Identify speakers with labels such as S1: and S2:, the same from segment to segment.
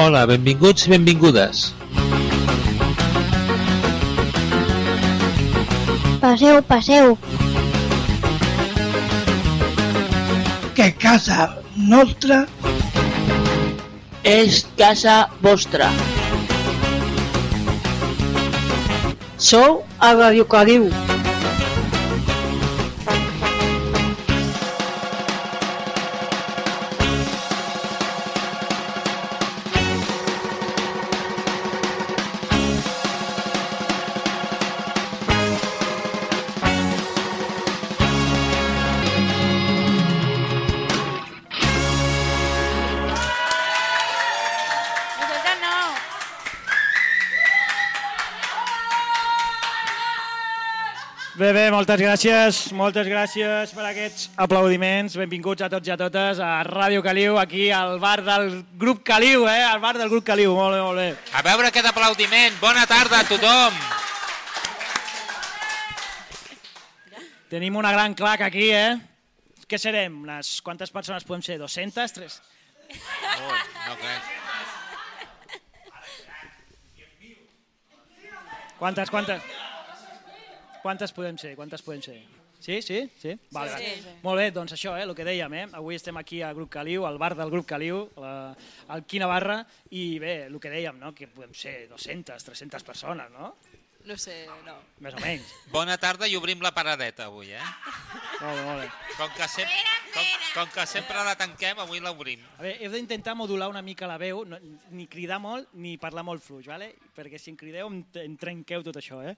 S1: Hola, benvinguts i benvingudes.
S2: Passeu, passeu.
S3: Que casa nostra
S4: És casa vostra. Sou a Radio Caliu.
S5: Moltes gràcies, moltes gràcies per aquests aplaudiments. Benvinguts a tots i a totes a Ràdio Caliu, aquí al bar del grup Caliu, eh? Al bar del grup Caliu, molt bé, molt bé.
S1: A veure aquest aplaudiment. Bona tarda a tothom.
S5: Tenim una gran clac aquí, eh? Què serem? Unes quantes persones podem ser? 200? 3?
S1: Oh, no crec.
S5: Quantes, quantes? Quantes podem ser? Quantes podem ser? Sí, sí, sí? Vale,
S6: Sí, sí.
S5: Molt bé, doncs això, eh, el que dèiem, eh? Avui estem aquí al grup Caliu, al bar del grup Caliu, la, al Quina Barra, i bé, el que dèiem, no? Que podem ser 200, 300 persones, no?
S6: No sé, no.
S5: Més o menys.
S1: Bona tarda i obrim la paradeta avui, eh?
S5: Molt bé, molt bé.
S1: Com que, sempre, com, com que sempre la tanquem, avui l'obrim.
S5: A veure, heu d'intentar modular una mica la veu, no, ni cridar molt ni parlar molt fluix, vale? perquè si em crideu em, em trenqueu tot això, eh?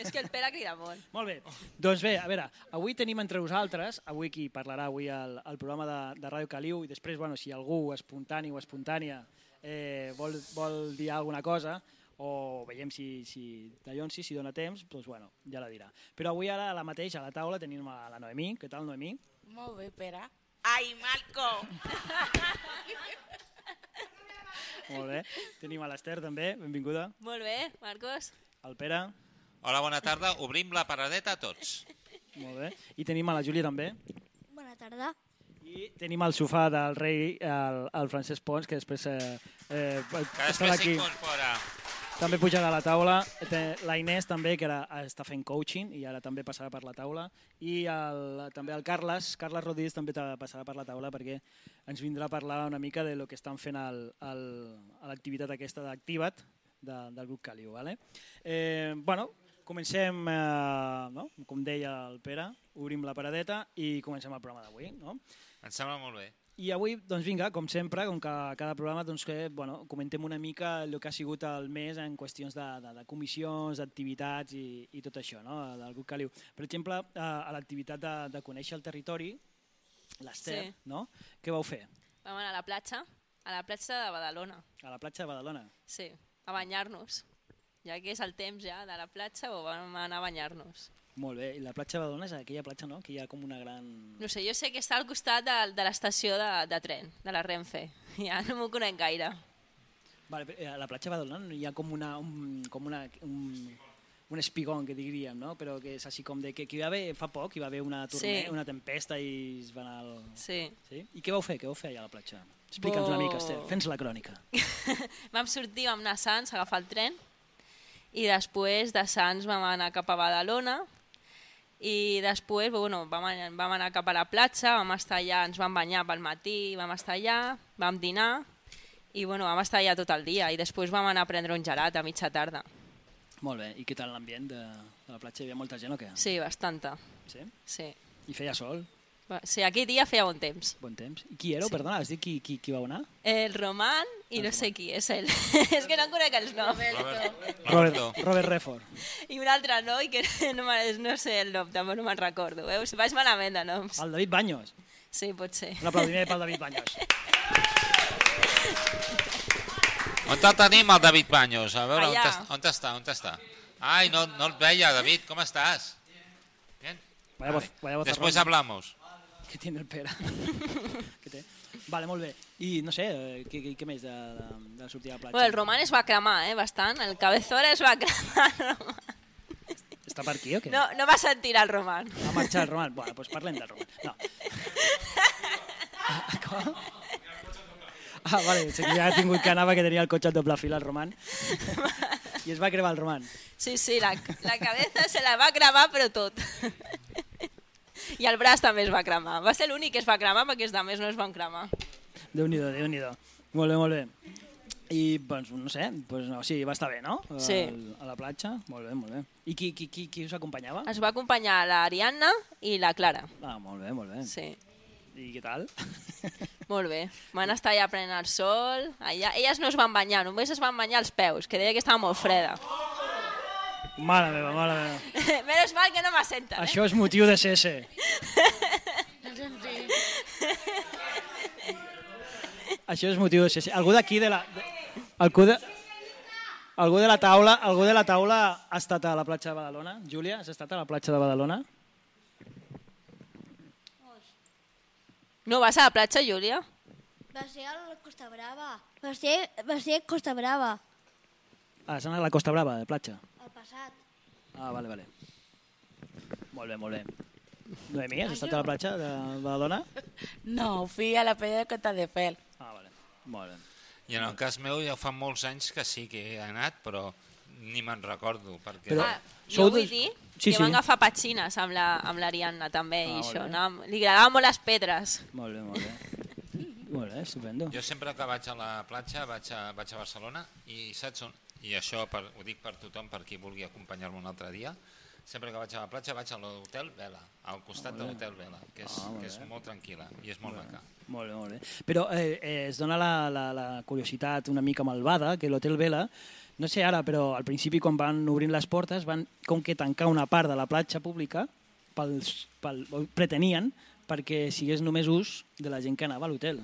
S6: És que el Pere crida molt.
S5: Molt bé. Doncs bé, a veure, avui tenim entre vosaltres, avui qui parlarà avui al, al programa de, de Ràdio Caliu, i després, bueno, si algú espontani o espontània eh, vol, vol dir alguna cosa, o veiem si, si d'allò en si, si dona temps, doncs bueno, ja la dirà. Però avui ara a la mateix, a la taula, tenim a la Noemí. Què tal, Noemí?
S7: Molt bé, Pere. Ai, Marco!
S5: Molt bé. Tenim a l'Ester també, benvinguda.
S6: Molt bé, Marcos.
S5: El Pere,
S1: Hola, bona tarda. Obrim la paradeta a tots.
S5: molt bé. I tenim a la Júlia també.
S2: Bona tarda.
S5: I tenim al sofà del rei, el, el Francesc Pons, que després eh, eh,
S1: Que
S5: estarà
S1: després
S5: aquí.
S1: s'incorpora.
S5: També pujarà a la taula. La Inés també, que ara està fent coaching i ara també passarà per la taula. I el, també el Carles, Carles Rodríguez també ta- passarà per la taula perquè ens vindrà a parlar una mica de lo que estan fent al, al, a l'activitat aquesta d'Activat de, del grup Caliu. Vale? Eh, bueno, comencem, eh, no? com deia el Pere, obrim la paradeta i comencem el programa d'avui. No?
S1: Em sembla molt bé.
S5: I avui, doncs vinga, com sempre, com que a cada programa, doncs que, bueno, comentem una mica el que ha sigut el mes en qüestions de, de, de comissions, d'activitats i, i tot això, no?, del grup Caliu. Per exemple, eh, a l'activitat de, de conèixer el territori, l'Ester,
S6: Sí.
S5: no?, què vau fer?
S6: Vam anar a la platja, a la platja de Badalona.
S5: A la platja de Badalona.
S6: Sí, a banyar-nos. Ja que és el temps ja de la platja, o vam anar a banyar-nos.
S5: Molt bé, i la platja de Badalona és aquella platja, no?, que hi ha com una gran...
S6: No sé, jo sé que està al costat de, de l'estació de, de tren, de la Renfe. Ja no m'ho conec gaire.
S5: Vale, eh, a la platja de Badalona hi ha com una, un, com una, un, un espigón, que diríem, no? Però que és així com de que, que hi va haver, fa poc, hi va haver una, torne,
S6: Sí.
S5: una tempesta i es va anar al...
S6: Sí.
S5: Sí? I què vau fer? Què vau fer allà a la platja? Explica'ns una
S6: Bo-
S5: mica, Esther. Fes la crònica.
S6: Vam sortir, vam anar a Sants a agafar el tren i després de Sants vam anar cap a Badalona i després bueno, vam, anar, vam anar cap a la platja, vam estar allà, ens vam banyar pel matí, vam estar allà, vam dinar i bueno, vam estar allà tot el dia i després vam anar a prendre un gelat a mitja tarda.
S5: Molt bé. I què tal l'ambient de, de la platja? Hi havia molta gent o què?
S6: Sí, bastanta.
S5: Sí?
S6: Sí.
S5: I feia sol?
S6: Va- Sí, aquell dia feia bon temps.
S5: Bon temps. I qui éreu?
S6: Sí.
S5: Perdona, has dit qui, qui, qui vau anar?
S6: El Roman i no sé qui és ell. és que no conec els noms.
S1: Robert,
S5: Robert, Robert Redford.
S6: I un altre noi que no, no sé el nom, tampoc no me'n recordo. Veus? Vaig malament de noms.
S5: El David Baños.
S6: Sí, pot ser.
S5: Un aplaudiment pel David Baños.
S1: On el tenim, el David Baños? A veure, on,
S6: Allà.
S1: est- on està? On està? Ai, no, no et veia, David, com estàs? Bien.
S5: Vaya voz, vaya
S1: Después hablamos.
S5: Que tiene el Pere. que té. Vale, molt bé. I no sé, eh, què, què, què més de, de, de la sortida la platja?
S6: Bueno, el Roman es va cremar, eh, bastant. El cabezora es va cremar.
S5: Està per aquí o què?
S6: no, no va sentir el Roman.
S5: Va marxar el Roman? Bueno, doncs parlem del Roman. No. Com? Ah, vale, que ja ha tingut que anar perquè tenia el cotxe a doble fil al Roman. I es va cremar el Roman.
S6: Sí, sí, la, la cabeza se la va cremar, però tot. I el braç també es va cremar. Va ser l'únic que es va cremar perquè els altres no es van cremar.
S5: Déu-n'hi-do, déu nhi déu Molt bé, molt bé. I, doncs, no sé, doncs, no, sí, va estar bé, no?
S6: Sí.
S5: A, a la platja, molt bé, molt bé. I qui, qui, qui, qui us acompanyava?
S6: Es va acompanyar l'Ariadna i la Clara.
S5: Ah, molt bé, molt bé.
S6: Sí,
S5: I què tal?
S6: molt bé. Van estar allà prenent el sol. Allà. Elles no es van banyar, només es van banyar els peus, que deia que estava molt freda.
S5: Mare meva, mare meva.
S6: Menos mal que no m'assenten, eh?
S5: Això és motiu de CS. Això és motiu de CS. Algú d'aquí de la... De, algú, de, algú de la taula, algú de la taula ha estat a la platja de Badalona? Júlia, has estat a la platja de Badalona?
S6: No vas a la platja, Júlia?
S2: Va ser a la Costa Brava. Va ser, va ser Costa Brava,
S5: Ah, has anat a la Costa Brava, de platja.
S2: Passat.
S5: Ah, vale, vale. Molt bé, molt bé. Noemí, has estat a la platja de Badalona?
S7: No, fui a la playa de Cota de Fel.
S5: Ah, vale. Molt bé.
S1: I en el cas meu ja fa molts anys que sí que he anat, però ni me'n recordo, perquè...
S5: Però-
S6: Ah, jo vull dir
S5: Sí,
S6: que
S5: sí.
S6: van agafar petxines amb la- amb l'Ariadna també,
S5: Ah,
S6: i això. Anàvem, li agradaven molt les pedres.
S5: Molt bé, molt bé. Molt bé, estupendo.
S1: Jo sempre que vaig a la platja vaig a, vaig a Barcelona i saps on? I això per, ho dic per tothom, per qui vulgui acompanyar-me un altre dia. Sempre que vaig a la platja vaig a l'hotel Vela, al costat de l'hotel Vela, que és,
S5: Ah,
S1: que és molt tranquil·la i és molt maca.
S5: Molt bé, molt bé. Però eh, eh, es dona la, la, la curiositat una mica malvada que l'Hotel Vela, no sé ara, però al principi quan van obrint les portes van com que tancar una part de la platja pública pels, pel, pretenien perquè sigués només ús de la gent que anava a l'hotel.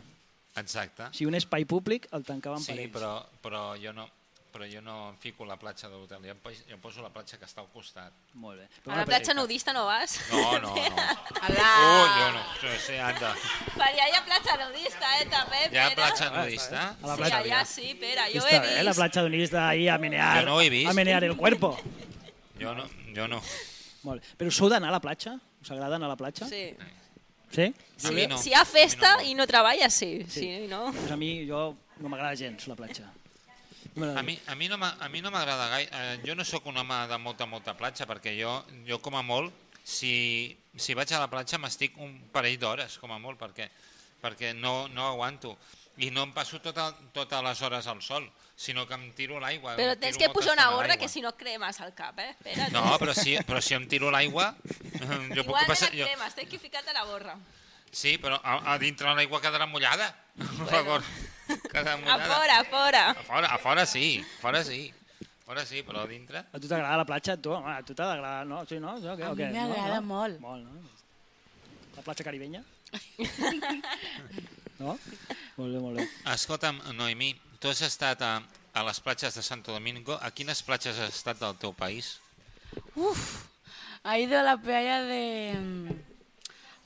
S1: Exacte.
S5: Si un espai públic el tancaven
S1: Sí,
S5: per ells.
S1: però, però jo no però jo no em fico a la platja de l'hotel, jo, em jo em poso a la platja que està al costat.
S5: Molt bé.
S6: A la platja nudista no vas?
S1: No, no, no.
S7: Alà!
S1: Oh, jo no. Sí, sí, anda.
S6: Per allà hi ha platja nudista, eh, també,
S1: Hi ha
S6: Pere.
S1: platja nudista?
S5: A la
S6: Sí,
S5: platja.
S6: allà sí, Pere, jo he vist.
S5: la platja d'unista ahí a menear,
S1: Jo no he vist.
S5: a menear el cuerpo.
S1: Jo no. Jo no.
S5: Molt bé. Però sou d'anar a la platja? Us agrada anar a la platja?
S6: Sí.
S5: Sí?
S1: Mi no.
S6: Si hi ha festa
S1: A mi
S6: i no treballes, sí. sí. no?
S5: Pues a mi, jo, no m'agrada gens la platja. M'agrada
S1: A mi, a mi no m'a- a mi no m'agrada gaire. Eh, jo no sóc un home de molta, molta platja, perquè jo, jo com a molt, si, si vaig a la platja m'estic un parell d'hores, com a molt, perquè, perquè no, no aguanto. I no em passo tota, totes les hores al sol, sinó que em tiro a l'aigua.
S6: Però tens que posar una gorra que si no cremes el cap, eh? Pere,
S1: No, però si, però si em tiro a l'aigua... Jo puc
S6: Igual
S1: passar,
S6: no
S1: jo,
S6: et cremes, tens que ficar-te la gorra.
S1: Sí, però a, a dintre l'aigua quedarà mullada. La gorra quedarà
S6: A
S1: mullada.
S6: fora, a fora.
S1: A fora, a fora sí, a fora sí. A fora sí, però a dintre...
S5: A tu t'agrada la platja? Tu, home, a tu t'ha d'agradar, no? Sí, no? Jo, què,
S7: A mi m'agrada
S5: no, no?
S7: molt.
S5: Molt, no? La platja caribenya? no? Molt bé, molt bé.
S1: Escolta'm, Noemí, tu has estat a, a les platges de Santo Domingo. A quines platges has estat del teu país?
S7: Uf, ha ido a la playa de...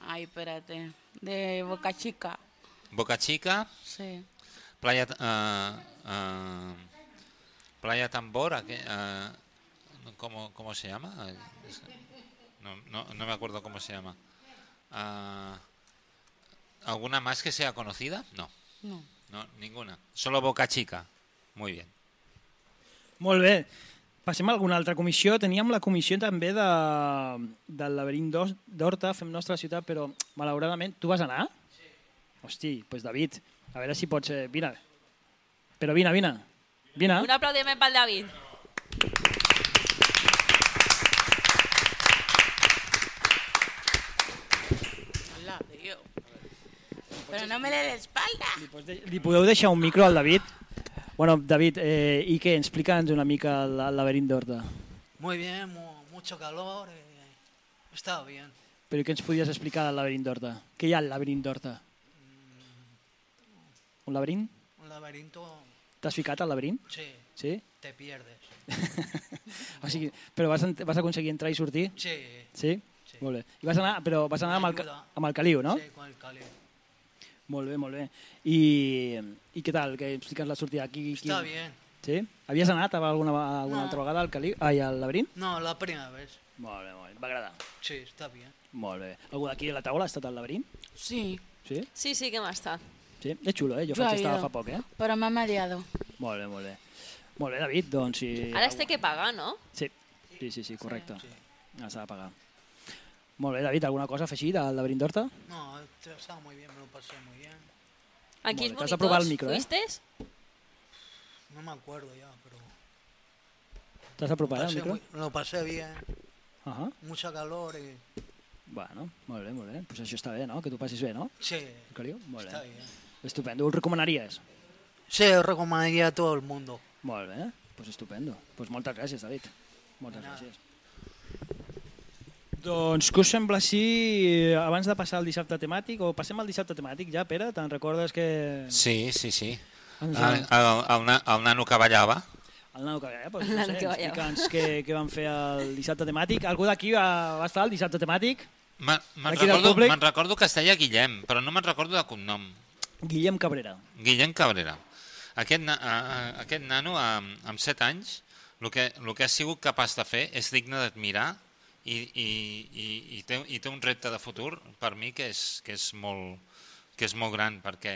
S7: Ay, espérate. De Boca Chica.
S1: Boca Chica,
S7: Sí.
S1: Playa, eh, Playa Tambora, que, eh, ¿cómo, ¿cómo se llama? No, no, no me acuerdo cómo se llama. Ah, ¿Alguna más que sea conocida? No,
S7: No.
S1: no, ninguna. Solo Boca Chica. Muy bien.
S5: Molt bé. Passem a alguna altra comissió. Teníem la comissió també de, del laberint d'Horta, Fem Nostra Ciutat, però malauradament... Tu vas anar? Sí. Hosti, doncs pues David, a veure si pots... Eh, vine. Però vine, vine. Vine.
S6: Un aplaudiment pel David.
S7: Hola. Pero no me le dé espalda.
S5: Li. Li podeu deixar un micro al David? Bueno, David, eh, i què? Explica'ns una mica el, el laberint d'Horta.
S8: Muy bien, mu- mucho calor. eh, está bien.
S5: Però què ens podies explicar del laberint d'Horta? Què hi ha al laberint d'Horta? Un laberint?
S8: Un laberinto,
S5: T'has ficat al laberint?
S8: sí,
S5: Sí?
S8: te pierdes.
S5: o sigui, però vas, vas aconseguir entrar i sortir?
S8: Sí,
S5: Sí?
S8: Sí.
S5: Molt bé. I vas anar, però vas anar amb el, amb el caliu, no?
S8: sí, con el calor.
S5: Molt bé, molt bé. I, I què tal? Que expliques la sortida aquí? aquí?
S8: Está bien.
S5: Sí? Havies anat alguna, alguna
S8: No.
S5: altra vegada al caliu? Ai, al laberint?
S8: No, la primera vez.
S5: Molt bé, molt bé. M'agrada.
S8: Sí, está bien.
S5: Molt bé. Algú d'aquí a la taula ha estat al laberint?
S7: Sí.
S5: Sí?
S6: Sí, sí que hem estat.
S5: Sí, és xulo, eh? Jo
S7: Yo
S5: faig
S7: ido,
S5: fa poc, eh?
S7: Pero me ha mareado.
S5: Molt bé, molt bé. Molt bé, David, doncs si...
S6: Ara es té que pagar, no?
S5: Sí, sí, sí, sí correcte. Ah, s'ha de pagar. Molt bé, David, alguna cosa a afegir del laberint d'Horta?
S8: No, estaba muy bien, me lo pasé muy bien.
S5: Bé, t'has de provar el micro, eh?
S6: fuistes?
S8: No me acuerdo ya, pero
S5: T'has apropar, eh,
S8: pasé
S5: el micro?
S8: muy- lo pasé bien.
S5: Uh -huh.
S8: Mucha calor y...
S5: Bueno, molt bé, molt bé. Pues això està bé, no? Que tu passis bé, no?
S8: Sí,
S5: Caliu? Molt
S8: está
S5: bé.
S8: bien.
S5: Estupendo. Ho recomanaries?
S8: Sí, yo recomendaría a todo el mundo.
S5: Molt bé, pues estupendo. Pues moltes gràcies, David. Moltes gràcies. Doncs què us sembla si, abans de passar al dissabte temàtic, o passem al dissabte temàtic ja, Pere? Te'n recordes que...
S1: Sí, sí, sí.
S5: Ens
S1: El, el, el, na- el nano que ballava.
S5: El nano que veia, doncs,
S6: El
S5: no sé,
S6: que ballava.
S5: explica'ns què, què van fer al dissabte temàtic. Algú d'aquí va, va estar al dissabte temàtic?
S1: Me- Me'n recordo, me'n recordo que es deia Guillem, però no me'n recordo de cognom.
S5: Guillem Cabrera.
S1: Guillem Cabrera. Aquest, na, a, a, aquest nano, amb, amb 7 anys, el que, el que ha sigut capaç de fer és digne d'admirar i, i, i, i, té, i té un repte de futur per mi que és, que és, molt, que és molt gran, perquè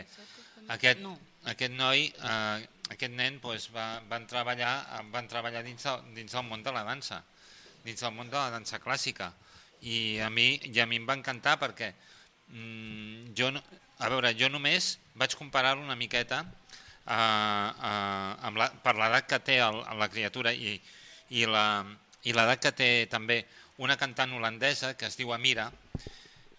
S1: aquest, aquest noi, eh, aquest nen pues, va, va, treballar, van treballar dins, del, dins del món de la dansa, dins del món de la dansa clàssica. I a mi, i a mi em va encantar perquè mm, jo, no, a veure, jo només vaig comparar-lo una miqueta eh, eh, amb la, per l'edat que té el, la criatura i, i l'edat que té també una cantant holandesa que es diu Amira,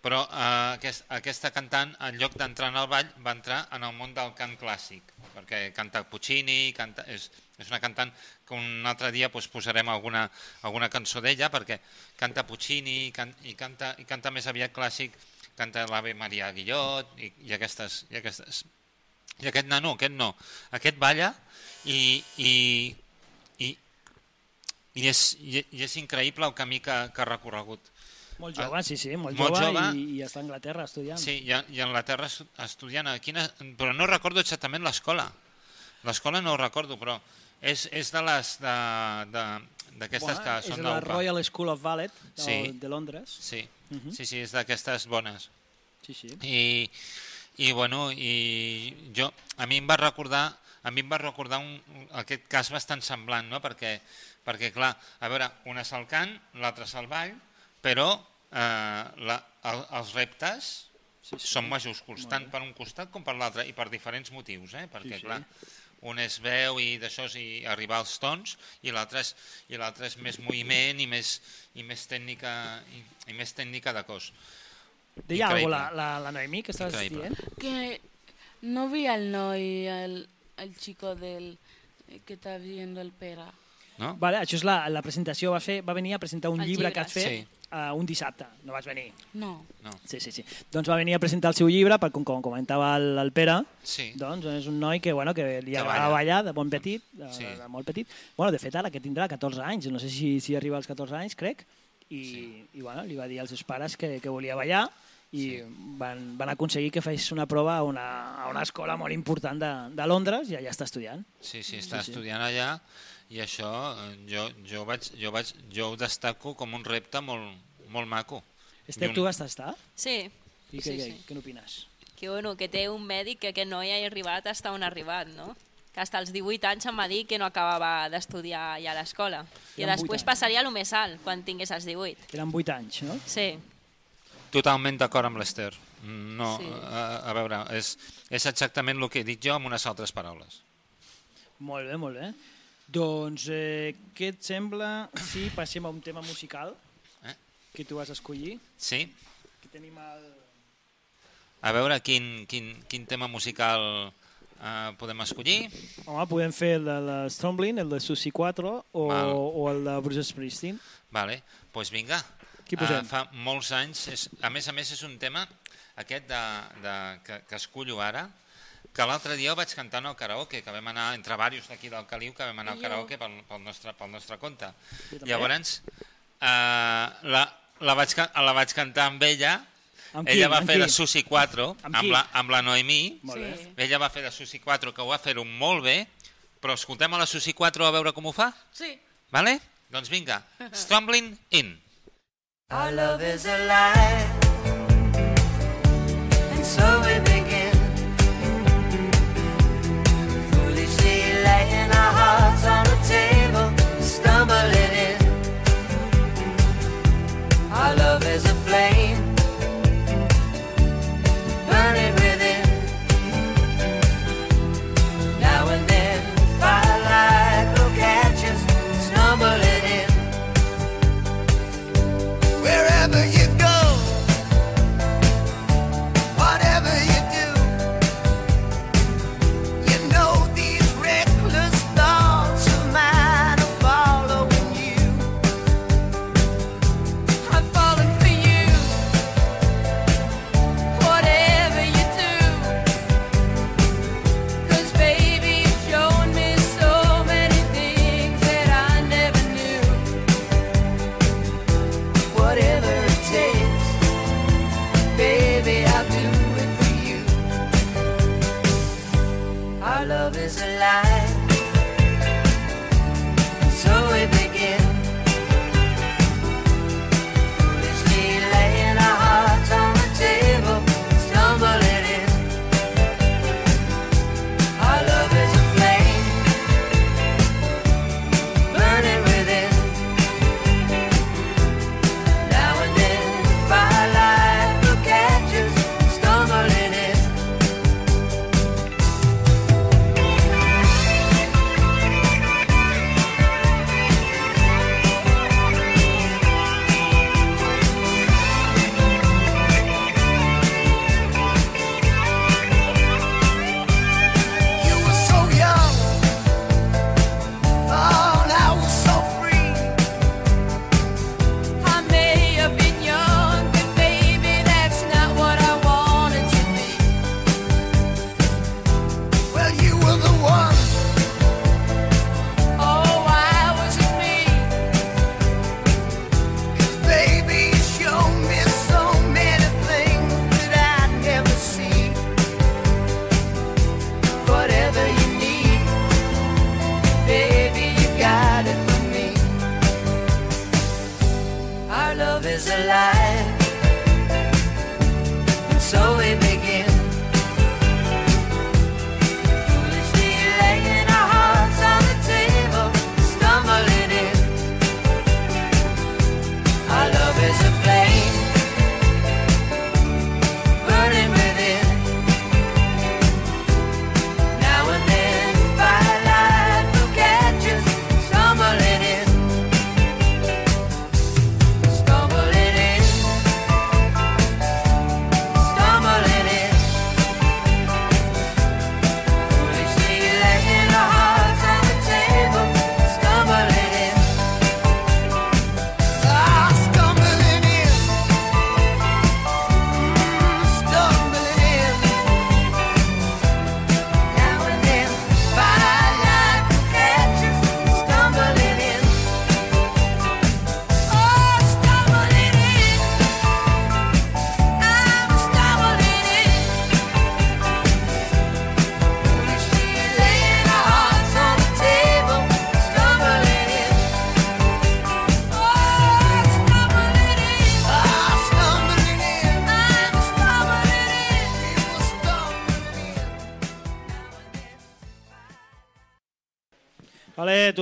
S1: però eh, aquest, aquesta cantant, en lloc d'entrar en el ball, va entrar en el món del cant clàssic, perquè canta Puccini, canta, és, és una cantant que un altre dia doncs, posarem alguna, alguna cançó d'ella, perquè canta Puccini i, can, i, canta, i canta més aviat clàssic, canta l'Ave Maria Guillot i, i, aquestes, i aquestes... I aquest nano, aquest no, aquest balla i, i, i, és, i, i és increïble el camí que, que ha recorregut.
S5: Molt jove, sí, sí, molt,
S1: Molt
S5: jove,
S1: jove.
S5: I, i està a Anglaterra estudiant.
S1: Sí, i a, i a Anglaterra estu- estudiant, a quina, però no recordo exactament l'escola. L'escola no ho recordo, però és, és de les de, de, d'aquestes que
S5: és
S1: són
S5: la
S1: d'Europa.
S5: Royal School of Ballet de,
S1: Sí.
S5: de Londres.
S1: Sí,
S5: Mhm.
S1: sí, sí, és d'aquestes bones.
S5: Sí, sí.
S1: I, i bueno, i jo, a mi em va recordar a mi em va recordar un, aquest cas bastant semblant, no? perquè, perquè clar, a veure, un és el cant, l'altre és el ball, però eh, la, el, els reptes
S5: Sí, sí.
S1: són majúsculs, tant per un costat com per l'altre, i per diferents motius, eh? perquè
S5: Sí, sí.
S1: clar, un és veu i d'això i arribar als tons, i l'altre és, i és més moviment i més, i més tècnica i, i més tècnica de cos.
S5: Deia alguna cosa, la, la, la Noemí, que estàs
S1: Increïble.
S5: dient?
S7: Que no vi al Noy, al, al chico del eh, que está viendo el pera.
S1: No?
S5: Vale, això és la, la presentació, va, fer, va venir a presentar un
S6: El
S5: llibre,
S6: llibre,
S5: que has fet
S1: sí.
S5: uh, un dissabte, no vas venir.
S7: No.
S1: No.
S5: Sí, sí, sí. Doncs va venir a presentar el seu llibre, per, com, com comentava el, el Pere,
S1: Sí.
S5: doncs és un noi que, bueno, que li
S1: Que
S5: agrada
S1: balla.
S5: ballar de bon petit, de,
S1: Sí.
S5: de, de molt petit. Bueno, de fet, ara que tindrà 14 anys, no sé si, si arriba als 14 anys, crec, i,
S1: Sí.
S5: i bueno, li va dir als seus pares que, que volia ballar i
S1: Sí.
S5: van, van aconseguir que fes una prova a una, a una escola molt important de, de Londres i allà està estudiant.
S1: Sí, sí, està
S5: Sí, sí.
S1: estudiant allà i això eh, jo, jo, vaig, jo, vaig, jo ho destaco com un repte molt, molt maco.
S5: Esther,
S1: I un-
S5: tu vas estar?
S6: Sí,
S5: I què,
S6: sí,
S5: què,
S6: sí.
S5: què n'opines?
S6: Que, bueno, que té un mèdic que aquest noi ha arribat hasta on ha arribat, no? Que hasta als 18 anys em va dir que no acabava d'estudiar ja a l'escola. I després
S5: 8 anys.
S6: passaria a lo més alt, quan tingués els 18.
S5: Eren 8 anys, no?
S6: Sí,
S1: Totalment d'acord amb l'Ester. No,
S6: Sí.
S1: a, a veure, és, és exactament el que he dit jo amb unes altres paraules.
S5: Molt bé, molt bé. Doncs eh, què et sembla si passem a un tema musical
S1: Eh?
S5: que tu vas escollir?
S1: Sí?
S5: Que tenim el...
S1: A veure quin, quin, quin tema musical eh, podem escollir.
S5: Home, podem fer el de la Stromblin, el de Susi 4 o,
S1: Val.
S5: o el de Bruce Springsteen.
S1: Vale, doncs pues vinga.
S5: Qui posem?
S1: Eh, fa molts anys, és, a més a més és un tema aquest de, de, que, que escullo ara, que l'altre dia ho vaig cantar en el karaoke, que vam anar, entre diversos d'aquí del Caliu, que vam anar al karaoke pel, pel, nostre, pel nostre compte. Llavors, eh, la, la, vaig, la vaig cantar amb ella,
S5: Amb qui?
S1: ella va
S5: Amb
S1: fer
S5: qui?
S1: de Susi 4,
S5: Amb
S1: amb, la, amb la Noemí.
S7: Sí.
S1: ella va fer de Susi 4, que ho va fer-ho molt bé, però escoltem a la Susi 4 a veure com ho fa,
S7: Sí.
S1: vale? Doncs vinga, Stumbling In.
S9: Our love is alive, and so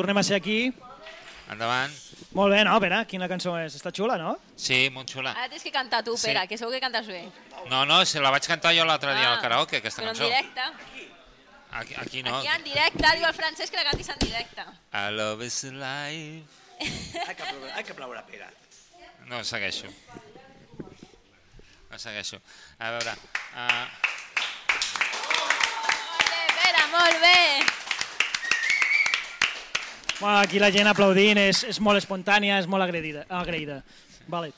S5: tornem a ser aquí.
S1: Endavant.
S5: Molt bé, no, Pere? Quina cançó és? Està xula, no?
S1: Sí, molt xula.
S6: Ara tens que cantar tu,
S1: Sí.
S6: Pere, que segur que cantes bé.
S1: No, no, se la vaig cantar jo l'altre dia al karaoke, aquesta
S6: Ah, però en
S1: cançó.
S6: directe.
S1: Aquí, aquí no.
S6: Aquí en directe, diu el Francesc que la cantis en directe.
S1: I love is alive.
S10: Hay que aplaudir, hay que a Pere.
S1: No segueixo. No segueixo. A veure... Uh,
S6: Molt bé, Pere, molt bé.
S5: Bueno, aquí la gent aplaudint és, és molt espontània, és molt agraïda. agraïda. Vale.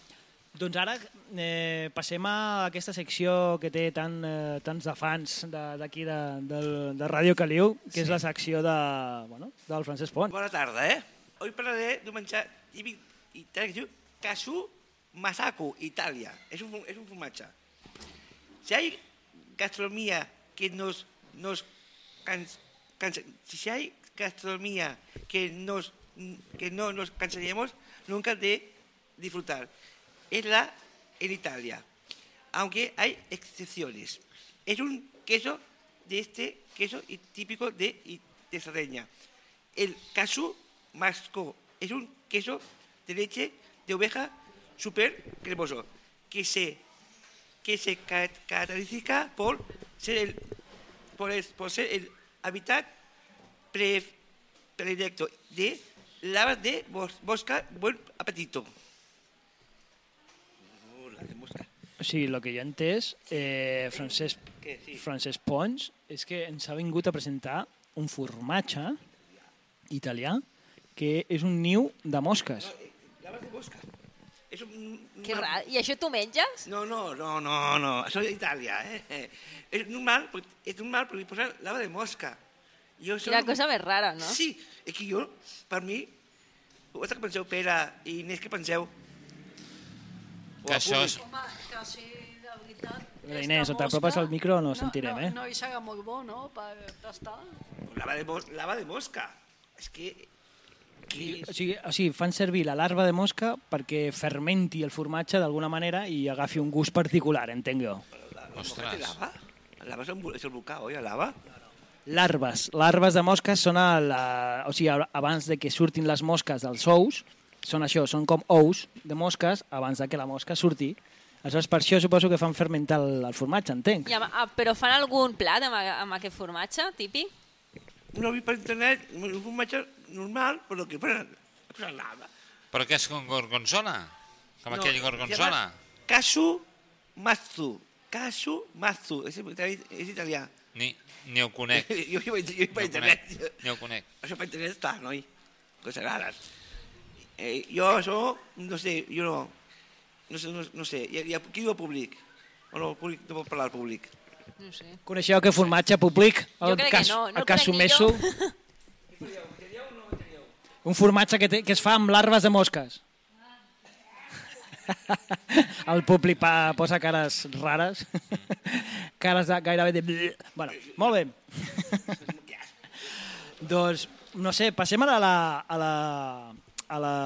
S5: Doncs ara eh, passem a aquesta secció que té tant, eh, tants de fans de- d'aquí de, del, de Ràdio Caliu, que és la secció de, bueno, del Francesc Pont.
S10: Bona tarda, eh? Hoy parlaré d'un menjar típic italià que diu Casu Masaku, Itàlia. És un, és un formatge. Si hay gastronomía que nos, nos cans, cansa- si hay gastronomía que nos que no nos cansaríamos nunca de disfrutar, es la en Italia, aunque hay excepciones. Es un queso de este queso típico de, de. El casu masco es un queso de leche de oveja súper cremoso que se, que se ca- caracteriza por ser el, por, es- por ser el hábitat pre- predilecto de lavas de bos- mosca. Buen apetito. Uh, la de mosca.
S5: O sigui, el que jo he entès, eh, Francesc?
S10: Sí.
S5: Francesc Pons, és que ens ha vingut a presentar un formatge italià que és un niu de mosques.
S10: Lavas de mosca. És un,
S6: Que rar. I això tu menges?
S10: No, no, no, no, no. Això d'Itàlia, eh? És normal, perquè- és normal perquè li posen lava de mosca. Jo
S6: Quina cosa més rara, no?
S10: Sí, és que jo, per mi, vosaltres que penseu, Pere i Inés, que penseu?
S1: Que això és-
S7: Home, que sí, de veritat.
S5: Inés, on t'apropes al micro no, sentirem,
S11: no,
S5: eh?
S11: No, i serà molt bo, no?, per tastar.
S10: Lava de, mos lava de mosca. És que... que
S5: O sigui, o sigui, fan servir la larva de mosca perquè fermenti el formatge d'alguna manera i agafi un gust particular, entenc jo.
S10: Ostres. Lava? Lava és el, el bocà, oi? Lava?
S5: Larves. Larves de mosques són a la... O sigui, abans de que surtin les mosques dels ous, són això, són com ous de mosques abans de que la mosca surti. Aleshores, per això suposo que fan fermentar el, el formatge, entenc.
S6: I amb, ah, però fan algun plat amb, amb aquest formatge, típic?
S10: No vist per internet un formatge normal, però que posen, posen lava.
S1: Però què és con gorgonzola? Com aquell gorgonzola?
S10: Casu mazzu. Casu mazzu. És, és italià.
S1: Ni, ni ho conec.
S10: jo, jo, jo, jo per
S1: Ni ho
S10: internet.
S1: conec, Ni ho conec.
S10: Això per internet està, noi. Coses rares. Eh, jo això, no sé, jo no... No sé, no, no sé. I, i, qui diu al públic? O no, el públic no pot parlar al públic.
S6: No sé.
S5: Coneixeu aquest formatge públic?
S6: Jo crec que
S5: cas,
S6: no, no
S5: el
S6: el
S5: cas sumesso? Un formatge que, té, que es fa amb larves de mosques. El públic pa, posa cares rares. cares de, gairebé de... Bueno, molt bé. doncs, no sé, passem ara a la, a la, a la,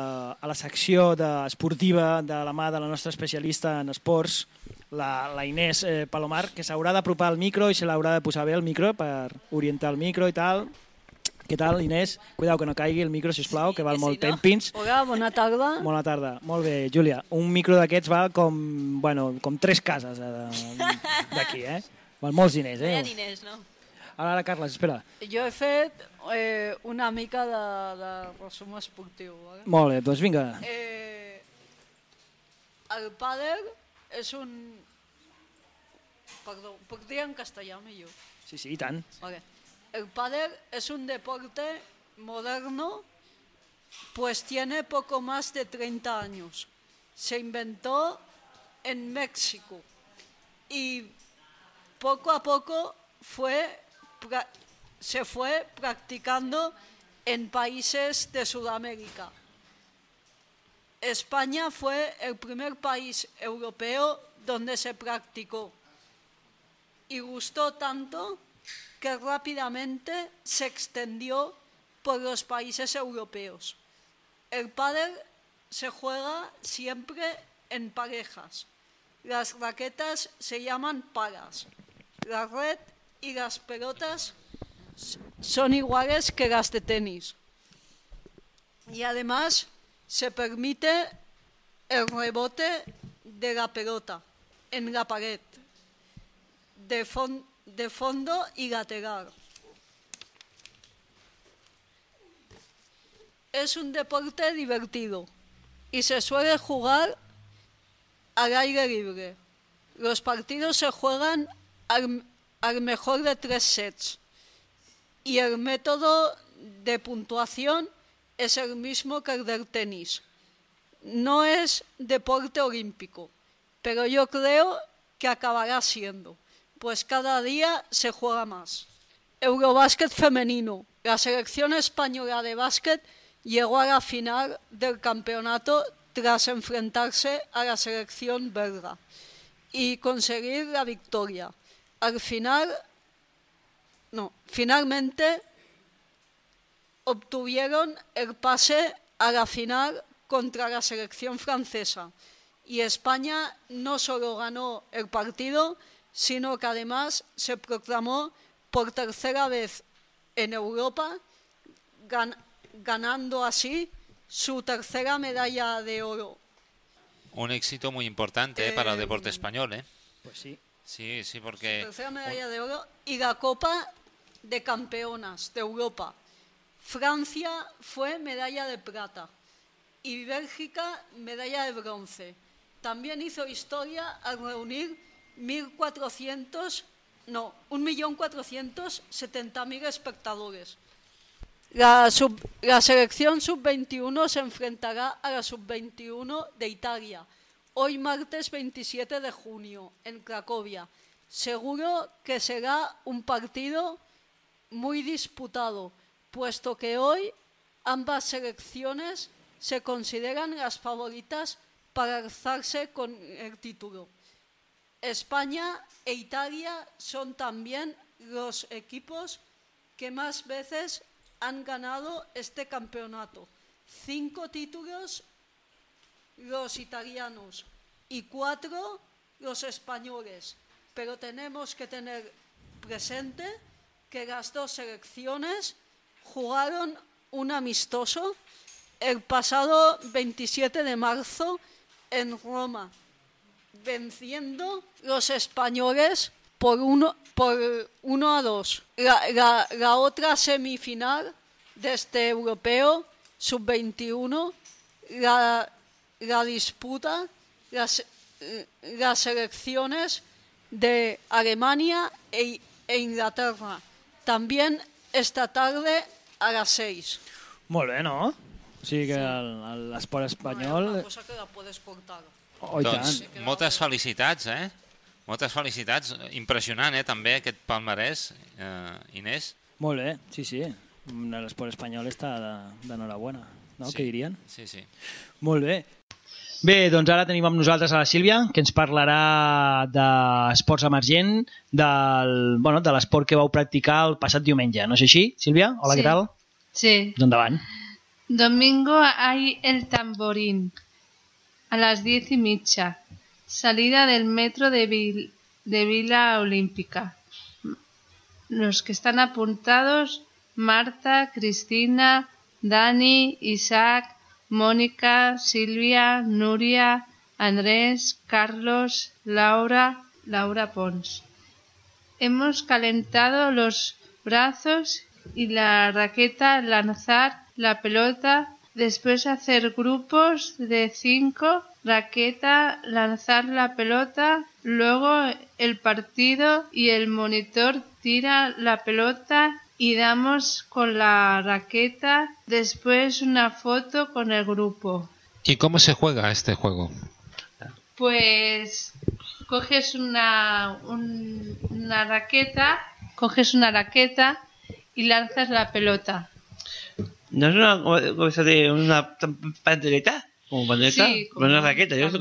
S5: a la secció de, esportiva de la mà de la nostra especialista en esports, la, la Inés eh, Palomar, que s'haurà d'apropar al micro i se l'haurà de posar bé el micro per orientar el micro i tal. Què tal, Inés? Cuidao que no caigui el micro, sisplau, que val molt tempins.
S11: Hola, bona tarda.
S5: Bona tarda. Molt bé, Júlia. Un micro d'aquests val com, bueno, com tres cases eh, d'aquí, eh? Val molts diners,
S6: No hi
S5: eh?
S6: ha diners, no?
S5: Ara, ara, Carles, espera.
S11: Jo he fet eh, una mica de, de resum esportiu. Vale?
S5: Molt bé, doncs vinga.
S11: Eh, el pàdel és un... Perdó, puc dir en castellà millor?
S5: Sí, sí, i tant.
S11: Vale. El pádel es un deporte moderno, pues tiene poco más de 30 años. Se inventó en México y poco a poco se fue practicando en países de Sudamérica. España fue el primer país europeo donde se practicó y gustó tanto que rápidamente se extendió por los países europeos. El pádel se juega siempre en parejas. Las raquetas se llaman palas. La red y las pelotas son iguales que las de tenis. Y además se permite el rebote de la pelota en la pared de, fon- de fondo y lateral. Es un deporte divertido y se suele jugar al aire libre. Los partidos se juegan al, al mejor de tres sets y el método de puntuación es el mismo que el del tenis. No es deporte olímpico, pero yo creo que acabará siendo, pues cada día se juega más. Eurobásquet femenino. La selección española de básquet llegó a la final del campeonato tras enfrentarse a la selección belga y conseguir la victoria. Al final, no, finalmente obtuvieron el pase a la final contra la selección francesa y España no solo ganó el partido, sino que además se proclamó por tercera vez en Europa, gan- ganando así su tercera medalla de oro.
S1: Un éxito muy importante eh, para el deporte español, ¿eh?
S5: Pues sí.
S1: Sí, sí, porque...
S11: Tercera medalla de oro y la Copa de Campeonas de Europa. Francia fue medalla de plata y Bélgica medalla de bronce. También hizo historia al reunir 1.400, no, 1.470.000 espectadores. La, sub- la selección sub-21 se enfrentará a la sub-21 de Italia, hoy martes 27 de junio, en Cracovia. Seguro que será un partido muy disputado, puesto que hoy ambas selecciones se consideran las favoritas para alzarse con el título. España e Italia son también los equipos que más veces han ganado este campeonato. Cinco títulos los italianos y cuatro los españoles. Pero tenemos que tener presente que las dos selecciones jugaron un amistoso el pasado 27 de marzo en Roma, venciendo los españoles por uno, por uno a dos. La, la- la otra semifinal de este europeo sub-21 la, la disputa las, las selecciones de Alemania e, e Inglaterra. También esta tarde a las 6.
S5: Molt bé, no? O sigui que el- el- l'esport espanyol...
S11: Una cosa que la puedes cortar.
S5: Oh,
S1: doncs,
S5: tant.
S1: moltes felicitats, eh? Moltes felicitats. Impressionant, eh, també, aquest palmarès, eh, Inés.
S5: Molt bé, sí, sí. L'esport espanyol està de- d'enhorabona, no?
S1: Sí.
S5: Què dirien?
S1: Sí, sí.
S5: Molt bé. Bé, doncs ara tenim amb nosaltres a la Sílvia, que ens parlarà d'esports emergent, del, bueno, de l'esport que vau practicar el passat diumenge. No és així, Sílvia? Hola,
S12: Sí.
S5: què tal?
S12: Sí.
S5: Doncs endavant.
S12: Domingo hay el tamborín a las diez y media. Salida del metro de, de Vila Olímpica. Los que están apuntados, Marta, Cristina, Dani, Isaac, Mónica, Silvia, Nuria, Andrés, Carlos, Laura, Laura Pons. Hemos calentado los brazos y la raqueta lanzar la pelota, después hacer grupos de cinco, raqueta, lanzar la pelota, luego el partido y el monitor tira la pelota y damos con la raqueta, después una foto con el grupo.
S13: ¿Y cómo se juega este juego?
S12: Pues coges una, un- una raqueta, coges una raqueta y lanzas la pelota.
S10: ¿No es una, como eso de una pandereta? ¿Como pandereta?
S12: Sí,
S10: Como una raqueta, yo una,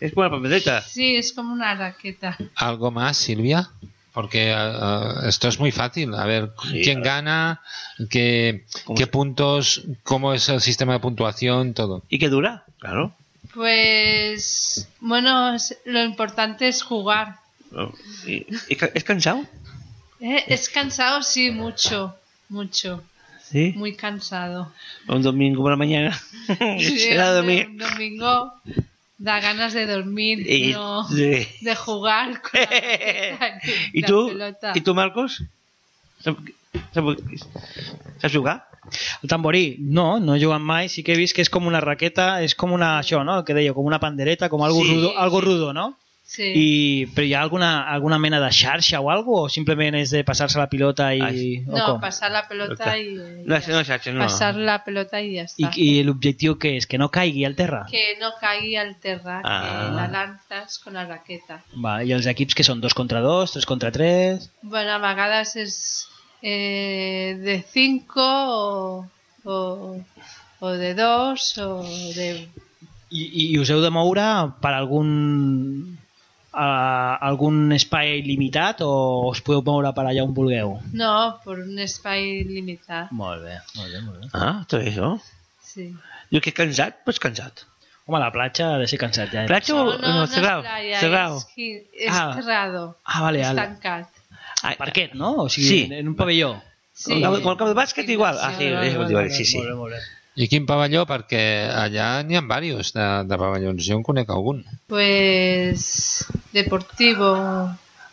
S10: es como una pandereta.
S12: Sí, es como una raqueta.
S13: ¿Algo más, Silvia? Porque eh, esto es muy fácil. A ver, ¿quién gana? ¿Qué, ¿Qué puntos? ¿Cómo es el sistema de puntuación? Todo.
S10: ¿Y qué dura? Claro.
S12: Pues bueno, lo importante es jugar.
S10: ¿Y- ¿Es, ca- es cansado?
S12: ¿Eh? Es cansado, sí, mucho, mucho.
S10: Sí.
S12: Muy cansado.
S10: Un domingo por la mañana.
S12: Sí, un domingo da ganas de dormir,
S10: Y-
S12: no
S10: sí.
S12: de jugar con la, raqueta
S10: ¿Y
S12: la
S10: tú?
S12: pelota.
S10: ¿Y tú, Marcos? ¿Saps saps jugar?
S5: El tamborí, no, no he jugat mai, sí que he vist que és com una raqueta, és com una, això, no?, el que deia, com una pandereta, com algo,
S10: Sí,
S5: rudo, algo
S12: sí.
S5: rudo, no?
S12: Sí.
S5: I, però hi ha alguna, alguna mena de xarxa o algo, o simplement és de passar-se la pilota i... o
S12: No,
S5: com?
S12: pasar la pelota y
S10: No, no, xarxa, no.
S12: pasar la pelota y ya
S5: I,
S12: está.
S5: i l'objectiu què és? Que no caigui al terra?
S12: Que no caiga al terra,
S5: Ah.
S12: que la lanzas con la raqueta.
S5: Va, I els equips que són dos contra dos, tres contra tres...
S12: Bueno, a vegades és eh, de 5 o, o, o de 2 o de...
S5: I, i us heu de moure per algun a, algun espai limitat o us podeu moure per allà on vulgueu?
S12: No, por un espai limitat.
S5: Molt bé, molt bé, molt bé.
S10: Ah, tot això.
S12: Sí.
S10: Jo que cansat, pues cansat.
S5: Home, la platja ha de ser cansat ja. eh?
S10: Platja o
S12: No, no, no
S10: cerrado?
S12: es playa,
S10: cerrado.
S12: es, gi- es
S5: Ah.
S12: cerrado.
S5: Ah, vale, vale.
S12: tancat.
S5: Parquet, no? O sigui,
S10: Sí.
S5: en, un pavelló.
S12: Sí.
S10: Com, el- camp de bàsquet igual. Ah, sí, és sí, sí.
S5: Molt bé, molt bé.
S13: I quin pavelló? Perquè allà n'hi ha diversos de, de pavellons. Jo en conec algun.
S12: Pues deportivo.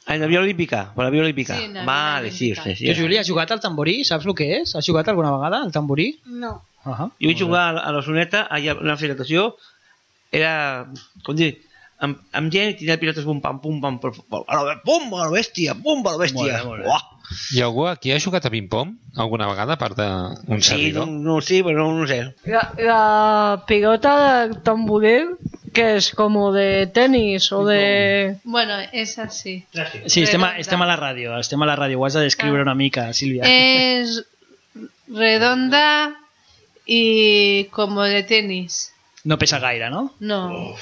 S10: Ah, la Via Olímpica, per la Via Olímpica.
S12: Sí, la
S10: vale,
S12: Via
S10: sí,
S12: Olímpica.
S10: sí, sí.
S5: Tu, Júlia, has jugat al tamborí? Saps el que és? Has jugat alguna vegada al tamborí?
S2: No.
S5: Uh
S10: Jo vaig jugar a l'Osoneta, allà a una federació, era, com dir, amb, amb gent i tenia pilotes pum pam pum pam, a la, pum a la bèstia, pum a la bèstia.
S13: Molt bé, molt bé.
S10: Uah.
S13: I algú aquí ha jugat a ping-pong alguna vegada, a part d'un
S10: Sí,
S13: servidor?
S10: no, no, sí, però no, no sé.
S11: La, la pilota del tamboril, que es como de tenis o de...
S12: Bueno, es así.
S5: Sí, estem a, estem a la ràdio, estem a la ràdio, ho has de descriure una mica, Sílvia.
S12: Es redonda y como de tenis.
S5: No pesa gaire, no?
S12: No.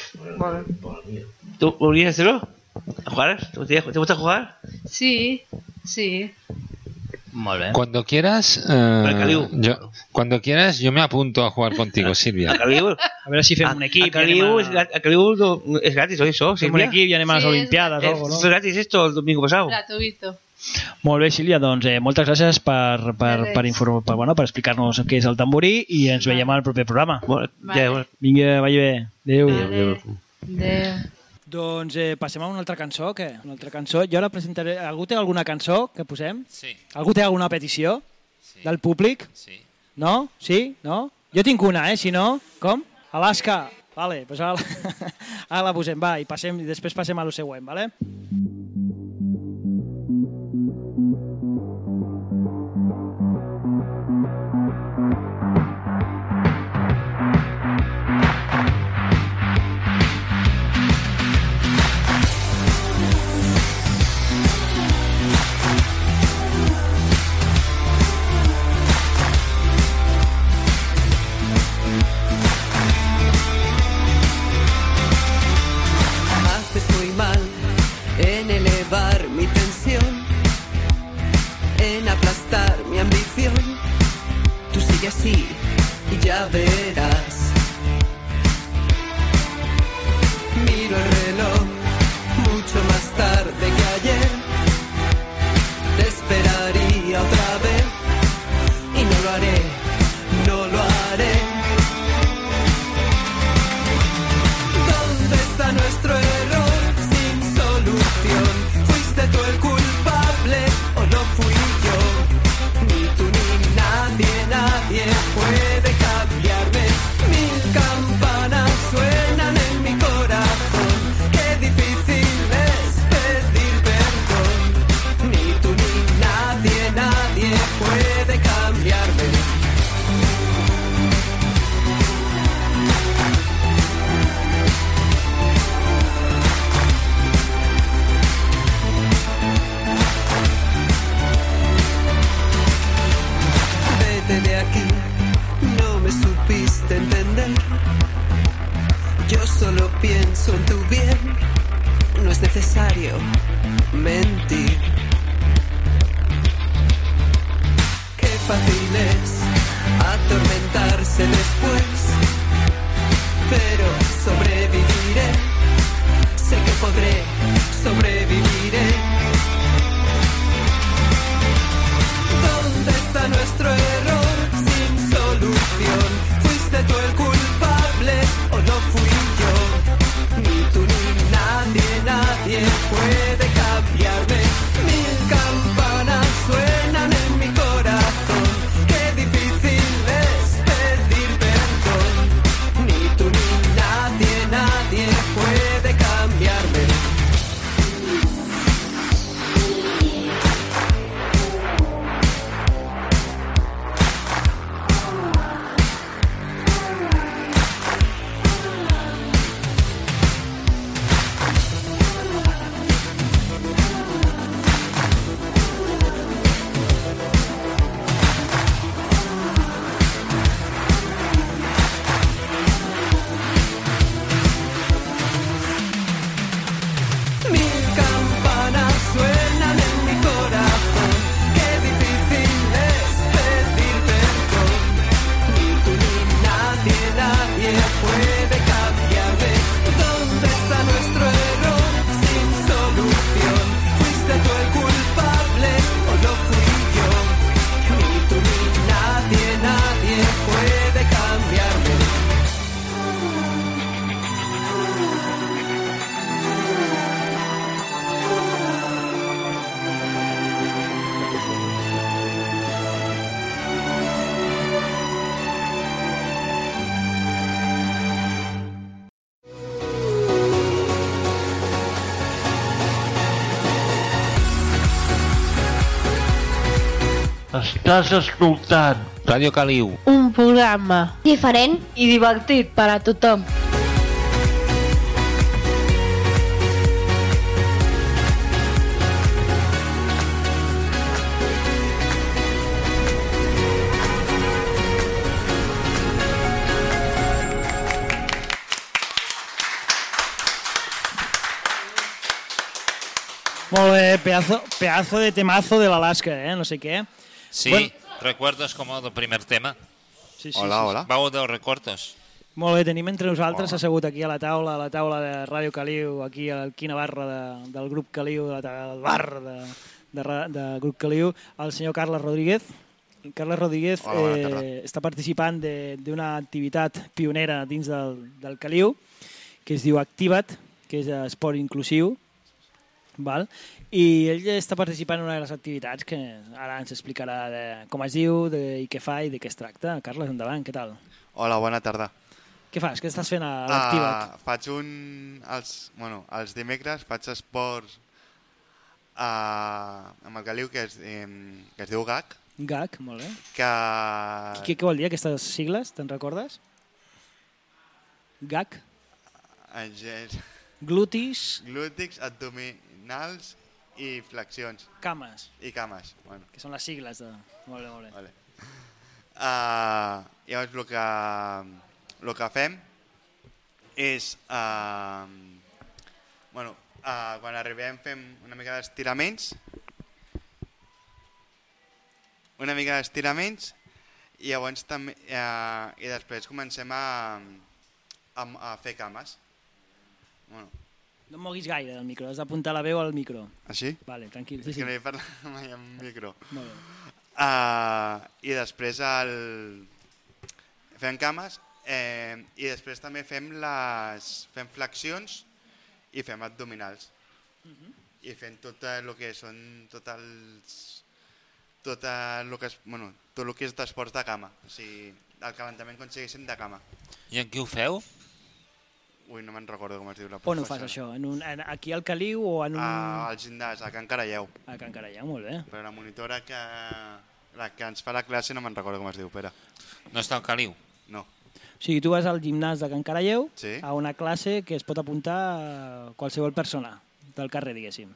S10: ¿Tú podrías hacerlo? ¿Jugar? ¿Te te gusta jugar?
S12: Sí, sí.
S14: Molt bé.
S13: Cuando quieras, eh,
S10: Al Caliu.
S13: yo, cuando quieras, yo me apunto a jugar contigo, Silvia.
S10: A Caliu,
S5: A veure si fem un equip.
S10: a
S5: i
S10: Caliu,
S5: anem
S10: es,
S5: a-
S10: gra- a Caliu no- es gratis, ¿o eso?
S5: Fem un equip i anem a les
S12: Sí, és
S5: Olimpiades o
S10: Eh,
S5: alguna cosa,
S10: Fue
S5: no?
S10: gratis esto el domingo pasado.
S12: Gratuito.
S5: Molt bé, Sílvia, doncs eh, moltes gràcies per, per, per, inform- per, bueno, per explicar-nos què és el tamborí i ens veiem al proper programa.
S10: Bueno,
S12: Vale.
S10: ja, bueno.
S5: Vinga, vagi bé. Adéu.
S12: Vale. Adéu.
S5: Doncs eh, passem a una altra cançó, què? Una altra cançó. Jo ara presentaré... Algú té alguna cançó que posem?
S1: Sí.
S5: Algú té alguna petició?
S1: Sí.
S5: Del públic?
S1: Sí.
S5: No? Sí? No? Jo tinc una, eh? Si no, com? Alaska. Vale, doncs ara, ara la posem, va, i, passem, i després passem a lo següent, vale?
S15: Haces así y ya verás.
S14: Estàs escoltant
S13: Radio Caliu.
S4: Un programa
S2: Diferent.
S4: i divertit per a tothom.
S5: Molt bé, pedazo, pedazo de temazo de l'Alaska, eh? No sé què.
S1: Sí,
S5: Bueno,
S1: recuerdos como el primer tema.
S5: Sí, sí, Hola, sí, sí. hola.
S1: Vau de records.
S5: Molt bé, tenim entre nosaltres assegut aquí a la taula, a la taula de Ràdio Caliu, aquí al Quina Barra de, del grup Caliu, de la, del bar de, de, de grup Caliu, el senyor Carles Rodríguez. Carles Rodríguez
S16: Hola,
S5: eh, està participant de- d'una activitat pionera dins del, del Caliu, que es diu Activa't, que és esport inclusiu, val? I ell està participant en una de les activitats que ara ens explicarà de com es diu de, i què fa i de què es tracta. Carles, endavant, què tal?
S16: Hola, bona tarda.
S5: Què fas? Què estàs fent a l'Activa't?
S16: Uh, faig un... Els, bueno, els dimecres faig esports uh, amb el Caliu que es, eh, que es diu GAC,
S5: GAC, molt bé.
S16: que...
S5: Què, què vol dir aquestes sigles? Te'n recordes? GAC?
S16: Engés,
S5: Glutis,
S16: glútics, abdominals i flexions.
S5: cames,
S16: I cames, bueno.
S5: que són les sigles de... Molt bé, molt bé.
S16: Vale. Uh, llavors el que, el que fem és uh, bueno, uh, quan arribem fem una mica d'estiraments una mica d'estiraments i llavors també uh, i després comencem a, a, a fer cames bueno,
S5: No em moguis gaire del micro, has d'apuntar la veu al micro.
S16: així?
S5: Vale, tranquil.
S16: és
S5: Sí, sí.
S16: que no he parlat mai amb micro
S5: Molt bé.
S16: Uh, I després el... fem cames eh, i després també fem les fem flexions i fem abdominals
S5: Mhm.
S16: i fem tot el que són tot els tot el que és, bueno, tot el que és d'esports de cama o sigui, el calentament que aconsegueixen de cama
S1: I en qui ho feu?
S16: Ui, no me'n recordo com es diu la
S5: On ho fas,
S16: professora.
S5: això? En un, en, aquí al Caliu o en un...
S16: Ah, al gimnàs, a Can Caralleu
S5: A Can Caralleu, molt bé.
S16: però la monitora que, la que ens fa la classe no me'n recordo com es diu, Pere
S1: No està al Caliu?
S16: no,
S5: O sigui, tu vas al gimnàs de Can Caralleu
S16: Sí.
S5: a una classe que es pot apuntar a qualsevol persona del carrer, diguéssim.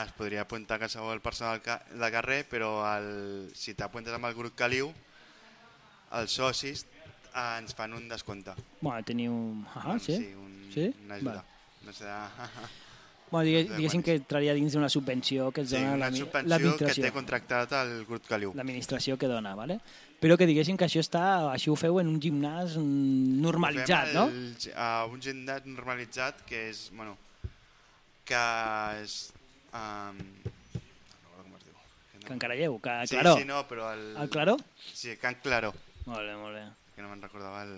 S16: es podria apuntar qualsevol persona de carrer, però el, si t'apuntes amb el grup Caliu, els socis eh, ens fan un descompte.
S5: Bueno, teniu... Ah, sí?
S16: Sí, un,
S5: Sí?
S16: una ajuda.
S5: Vale.
S16: No sé,
S5: Bueno, digue, diguéssim que entraria dins d'una subvenció que et
S16: sí,
S5: dona
S16: una
S5: l'admi-
S16: subvenció que
S5: l'administració.
S16: té contractat el grup Caliu.
S5: L'administració que dona, vale? Però que diguéssim que això està, això ho feu en un gimnàs normalitzat,
S16: Fem
S5: no?
S16: el, a un gimnàs normalitzat que és, bueno, que és... Um, no recordo com es diu.
S5: Can Caralleu, que
S16: sí,
S5: Claró.
S16: Sí, no, però el...
S5: El Claró?
S16: Sí, Can Claró.
S5: Molt bé, molt bé.
S16: Que no me'n recordava el,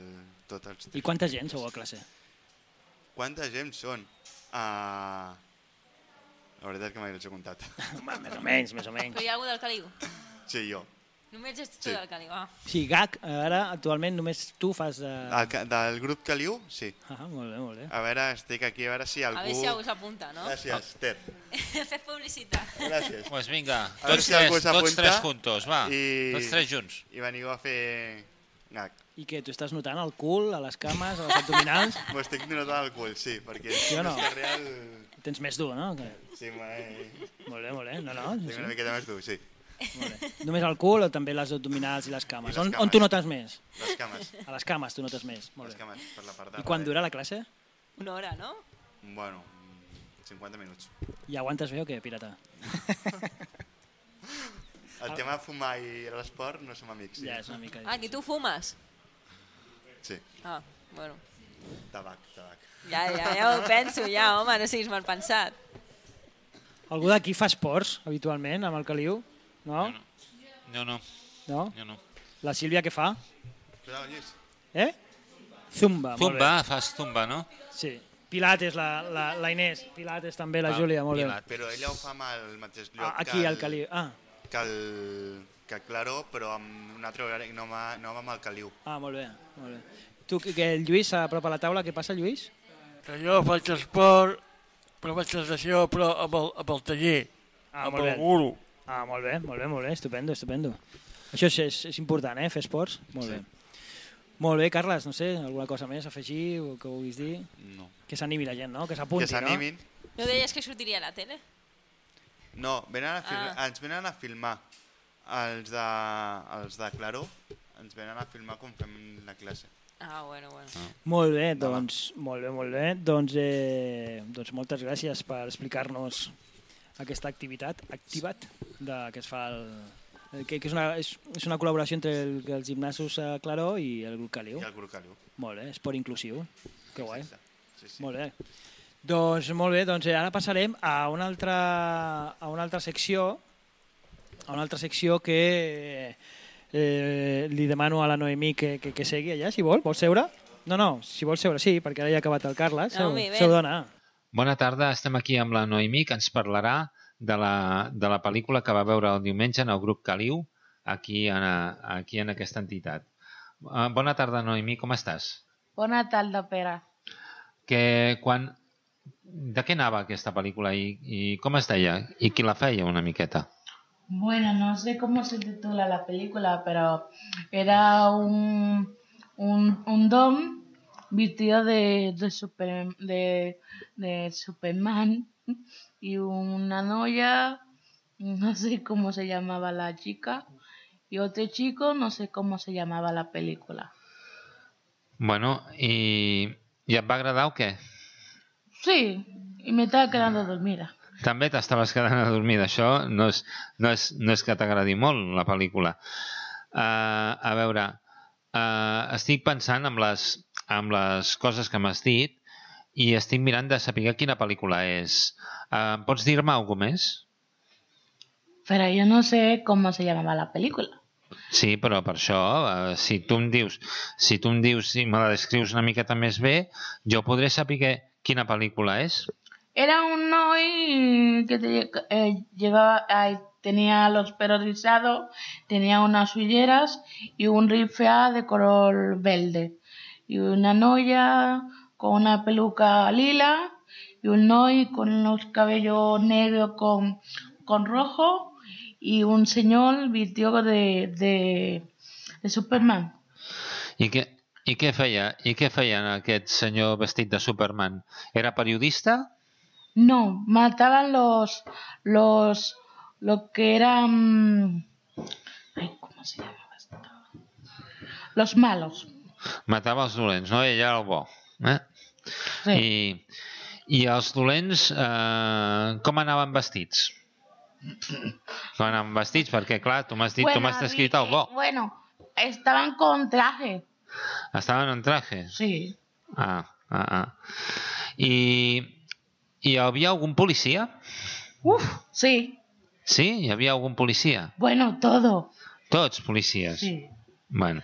S16: tot els
S5: I quanta gent sou a classe?
S16: Quanta gent són? Uh, la veritat és que mai els he comptat.
S5: Home, més o menys, més o menys.
S6: Però hi ha algú del Caliu?
S16: Sí, jo.
S6: Només ets tu
S16: Sí.
S6: del Caliu, ah.
S5: Sí, GAC, ara actualment només tu fas... Uh...
S16: Del, ca- del grup Caliu, sí.
S5: Ah, molt bé, molt bé.
S16: A veure, estic aquí, a veure si algú...
S6: A veure si algú s'apunta, no?
S16: Gràcies, Ter.
S6: Fes publicitat.
S16: Gràcies.
S1: Pues vinga, tots
S16: si
S1: tres, tots tres juntos, va.
S16: I...
S1: Tots tres junts.
S16: I veniu a fer gag.
S5: I què, tu estàs notant el cul, a les cames, a les abdominals?
S16: M'ho estic notant al cul, sí, perquè...
S5: Sí no?
S16: és que real...
S5: Tens més dur, no? Que...
S16: Sí, m'he...
S5: Molt bé, molt bé. No, no,
S16: Tinc
S5: sí.
S16: una miqueta més dur, sí.
S5: Molt bé. Només el cul o també les abdominals i les cames?
S16: I les
S5: on,
S16: cames.
S5: on tu notes més?
S16: Les cames.
S5: A les cames tu notes més. Molt
S16: Les
S5: bé.
S16: cames, per la part de
S5: I quan dura la classe?
S6: Una hora, no?
S16: Bueno, 50 minuts.
S5: I aguantes bé o què, pirata?
S16: El tema de fumar i l'esport no som amics. Sí.
S5: Ja, és una mica
S6: Ah, que tu fumes?
S16: Sí,
S6: Ah, bueno.
S16: tabac, tabac.
S6: Ja, ja, ja ho penso, ja, home, no siguis mal pensat.
S5: Algú d'aquí fa esports, habitualment, amb el Caliu? No?
S1: No, no,
S5: No?
S1: jo no.
S5: La Sílvia què fa? Eh? Zumba, molt bé.
S1: Zumba, fas zumba, no?
S5: Sí. Pilates, la, la, la Inés. Pilates també, la
S1: Ah,
S5: Júlia, molt bé.
S1: Pilates.
S16: Però ella ho fa amb el mateix lloc
S5: Ah, aquí,
S16: que
S5: al Caliu. Ah,
S16: que el, que el Claró, però amb un altre horari, no, amb- no amb el Caliu.
S5: ah, molt bé, molt bé. Tu, que, el Lluís s'apropa a la taula, què passa, Lluís?
S17: Que jo faig esport, però faig natació, però amb el, amb el taller,
S5: Ah,
S17: amb el
S5: bé.
S17: guru.
S5: Ah, molt bé, molt bé, molt bé, estupendo, estupendo. Això és, és, és important, eh, fer esports? Molt
S16: Sí.
S5: bé. Molt bé, Carles, no sé, alguna cosa més a afegir o que vulguis dir?
S16: No.
S5: Que s'animi la gent, no? Que s'apunti,
S16: Que s'animin.
S6: No deies que sortiria a la tele?
S16: No, venen a.
S6: Ah.
S16: ens venen a filmar. Els de, els de Claró ens venen a filmar com fem la classe.
S6: Ah, bueno, bueno.
S5: Molt bé, doncs, molt bé, molt bé. Doncs, eh, doncs moltes gràcies per explicar-nos aquesta activitat, activat, de, que es fa el, el- que, que és, una, és, és una col·laboració entre el, els gimnasos a Claró i el grup Caliu.
S16: I el grup Caliu.
S5: Molt bé, esport inclusiu. Que guai.
S16: Sí, sí.
S5: Molt bé. Doncs molt bé, doncs eh, ara passarem a una altra, a una altra secció a una altra secció que eh, li demano a la Noemí que, que, que segui allà, si vol. Vol seure? No, no, si vol seure sí, perquè ara ja ha acabat el Carles. Seu,
S6: ven.
S5: seu dona.
S1: Bona tarda, estem aquí amb la Noemí, que ens parlarà de la, de la pel·lícula que va veure el diumenge en el grup Caliu, aquí en, aquí en aquesta entitat. Uh, bona tarda, Noemí, com estàs?
S7: Bona tarda, Pere.
S1: Que quan... De què anava aquesta pel·lícula i, i com es deia? I qui la feia una miqueta?
S7: Bueno, no sé cómo se titula la película, pero era un, un, un don vestido de, de, super, de, de Superman y una noia, no sé cómo se llamaba la chica, y otro chico, no sé cómo se llamaba la película.
S1: Bueno, i et va agradar o què?
S7: Sí, y me estaba quedando dormida.
S1: També t'estaves quedant adormida. Això no és, no és, no és que t'agradi molt, la pel·lícula. Uh, a veure, uh, estic pensant amb les, amb les coses que m'has dit i estic mirant de saber quina pel·lícula és. Uh, pots dir-me alguna més?
S7: Pero yo no sé cómo se llamaba la película.
S1: Sí, però per això, uh, si tu em dius, si tu em dius, si me la descrius una miqueta més bé, jo podré saber quina pel·lícula és.
S7: Era un noi que te- eh, llevaba, ay, tenía los pelos rizados, tenía unas huilleras y un rifle de color verde. Y una noia con una peluca lila y un noi con los cabellos negros con, con rojo y un señor vestido de, de, de Superman.
S1: I què, i què feia? I què de Superman? Era periodista?
S7: No, mataban los, los, lo que eran, ay, ¿cómo se llamaba esto? Los malos.
S1: Matava els dolents, no? Ell era el bo. Eh?
S7: Sí.
S1: I, I els dolents eh, com anaven vestits? Com anaven vestits? Perquè, clar, tu m'has dit, tu m'has descrit el bo.
S7: Bueno, estaban con traje.
S1: Estaven en traje?
S7: Sí.
S1: Ah, ah, ah. I, I hi havia algun policia?
S7: Uf, sí.
S1: Sí? Hi havia algun policia?
S7: Bueno, todo.
S1: Tots policies?
S7: Sí.
S1: Bueno,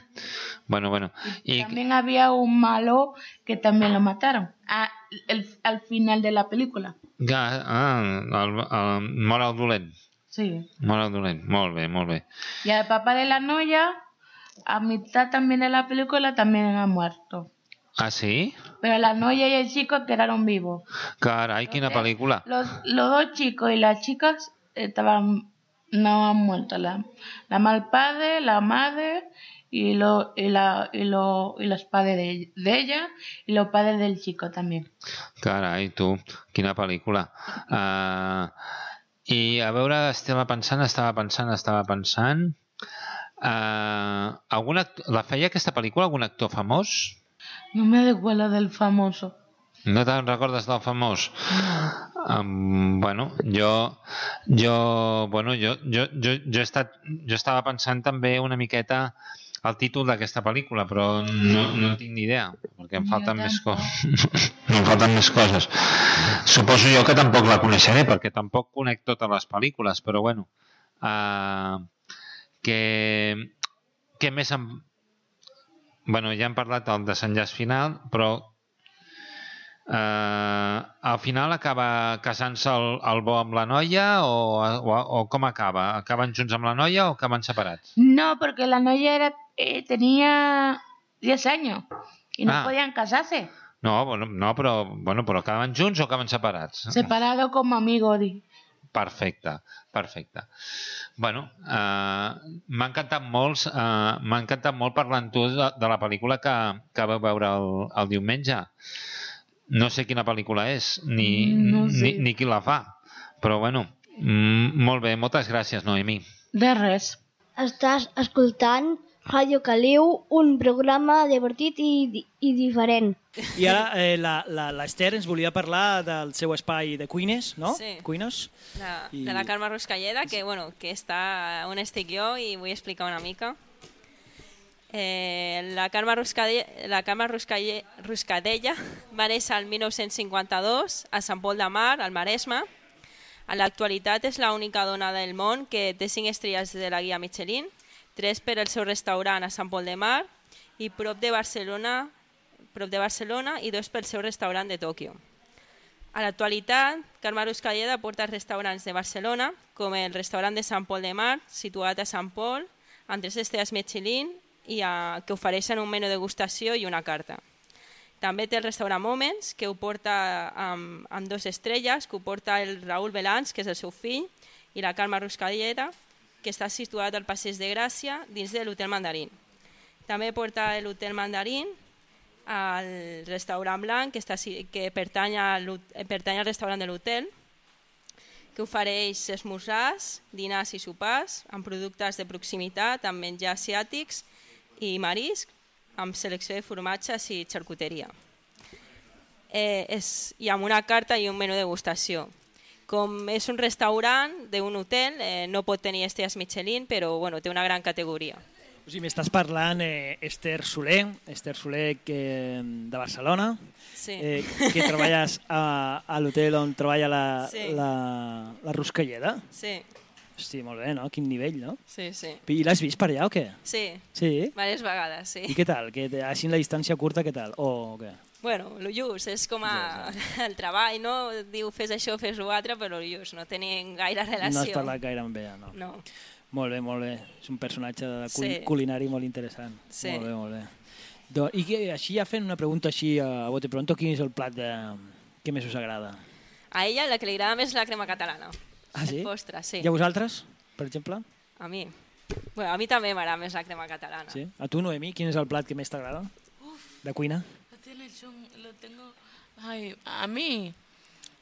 S1: bueno, bueno. I,
S7: También había un malo que también lo mataron a- el- al final de la película.
S1: ah, ah, el, el, mor el dolent.
S7: Sí.
S1: Mor el dolent. Molt bé, molt bé.
S7: Y el papá de la noia, a mitad también de la película, también ha muerto.
S1: Ah, sí?
S7: Pero la noia y el chico quedaron vivos.
S1: Carai, quina pel·lícula.
S7: Los, los dos chicos y las chicas estaban no han muerto. La, la mal padre, la madre y, lo, y, la, y, lo, y los padres de, de ella y los padres del chico también.
S1: Carai, tu, quina pel·lícula. Uh, I a veure, estava pensant, estava pensant, estava pensant... Uh, algun act... La feia aquesta pel·lícula algun actor famós?
S7: No me recuerdo del famoso.
S1: No te'n recordes del famós? Um, bueno, jo, jo, bueno, jo, jo, jo, jo, he estat, jo estava pensant també una miqueta el títol d'aquesta pel·lícula, però no, no tinc ni idea, perquè em falten més coses. em falten més coses. Suposo jo que tampoc la coneixeré, perquè tampoc conec totes les pel·lícules, però bueno. Uh, que, que més em... Bueno, ja hem parlat del desenllaç final, però eh, al final acaba casant-se el, el bo amb la noia o, o, o com acaba? Acaben junts amb la noia o acaben separats?
S7: No, porque la noia era, eh, tenía 10 años y no
S1: Ah.
S7: podían casarse.
S1: No, bueno, no però, bueno, però acaben junts o acaben separats?
S7: Separado como amigos. di.
S1: Perfecte, perfecte. Bueno, eh, m'ha encantat molt, eh, m'ha encantat molt parlar amb tu de, de la pel·lícula que, que vau veure el, el diumenge. No sé quina pel·lícula és, ni,
S7: No sé.
S1: ni, ni qui la fa, però bueno, mm, molt bé, moltes gràcies, Noemí.
S7: De res.
S2: Estàs escoltant Ràdio Caliu, un programa divertit i, i diferent.
S5: I ara eh, la- la- l'Ester ens volia parlar del seu espai de cuines, no?
S6: Sí.
S5: Cuines.
S6: De,
S5: I-
S6: de la Carme Ruscalleda, que, bueno, que està on estic jo i vull explicar una mica. Eh, la Carme, Ruscade, la Carme Ruscalle, Ruscadella va néixer el 1952 a Sant Pol de Mar, al Maresme. En l'actualitat és l'única dona del món que té 5 estrelles de la guia Michelin, 3 per al seu restaurant a Sant Pol de Mar i prop de Barcelona, prop de Barcelona i dos pel seu restaurant de Tòquio. A l'actualitat, Carme Ruscalleda porta restaurants de Barcelona, com el restaurant de Sant Pol de Mar, situat a Sant Pol, amb tres estrelles Michelin, i a, que ofereixen un menú de degustació i una carta. També té el restaurant Moments, que ho porta amb, amb dos estrelles, que ho porta el Raül Belans, que és el seu fill, i la Carme Ruscalleda, que està situat al Passeig de Gràcia, dins de l'Hotel Mandarín. També porta l'Hotel Mandarín al restaurant Blanc, que, està, que pertany, a eh, pertany al restaurant de l'hotel, que ofereix esmorzars, dinars i sopars amb productes de proximitat, amb menjar asiàtics i marisc, amb selecció de formatges i xarcuteria. Eh, és, i amb una carta i un menú de degustació. Com és un restaurant d'un hotel, eh, no pot tenir estrelles Michelin, però bueno, té una gran categoria.
S5: O sigui, m'estàs parlant eh, Esther Soler, Esther Soler que, de Barcelona,
S6: Sí.
S5: eh, que treballes a, a l'hotel on treballa la,
S6: Sí.
S5: la, la Ruscalleda.
S6: Sí,
S5: Hosti, molt bé, no? Quin nivell, no?
S6: sí, sí.
S5: I l'has vist per allà o què?
S6: Sí,
S5: Sí?
S6: diverses vegades, sí.
S5: I què tal? Que, així en la distància curta, què tal? O què?
S6: Bueno, lo just, és com a el treball, no? Diu fes això, fes l'altre, però lo just, no tenen gaire relació.
S5: No has parlat gaire amb ella, no?
S6: No.
S5: Molt bé, molt bé. És un personatge de cul
S6: Sí.
S5: culinari molt interessant.
S6: Sí.
S5: Molt bé, molt bé. Do, I que, així ja fent una pregunta així a bote pronto, quin és el plat de... que més us agrada?
S6: A ella la que li agrada més és la crema catalana.
S5: Ah, sí?
S6: El postre, sí.
S5: I a vosaltres, per exemple?
S6: A mi. Bueno, a mi també m'agrada més la crema catalana.
S5: Sí? A tu, Noemi, quin és el plat que més t'agrada? De cuina?
S18: Lo tienes un- lo tengo. Ay, a mí,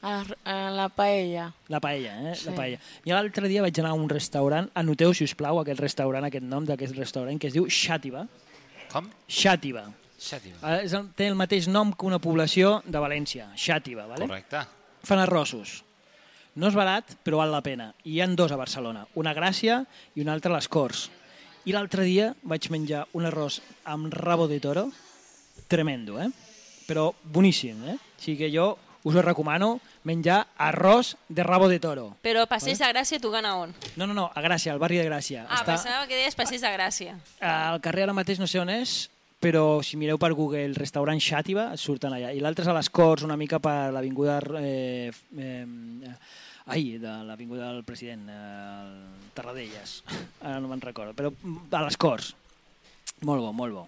S18: a, a la paella.
S5: La paella, eh?
S18: Sí.
S5: La paella. I l'altre dia vaig anar a un restaurant, anoteu, si us plau, aquest restaurant, aquest nom d'aquest restaurant, que es diu Xàtiva.
S1: Com?
S5: Xàtiva.
S1: Xàtiva.
S5: Eh, És el, té el mateix nom que una població de València, Xàtiva, vale?
S1: Correcte.
S5: Fan arrossos. No és barat, però val la pena. I hi han dos a Barcelona, una a Gràcia i una altra a les Corts. I l'altre dia vaig menjar un arròs amb rabo de toro, tremendo, eh? Però boníssim, eh? Sigui que jo us ho recomano menjar arròs de rabo de toro.
S6: Però Passeig de Gràcia, tu gana on?
S5: No, no, no, a Gràcia, al barri de Gràcia.
S6: Ah,
S5: Està
S6: pensava que deies Passeig de Gràcia.
S5: al carrer ara mateix no sé on és, però si mireu per Google el restaurant Xàtiva, surten allà. I l'altre és a les Corts, una mica per l'avinguda... Eh, eh, ai, de l'avinguda del president, eh, el Tarradellas. Ara no me'n recordo, però a les Corts. Molt bo, molt bo.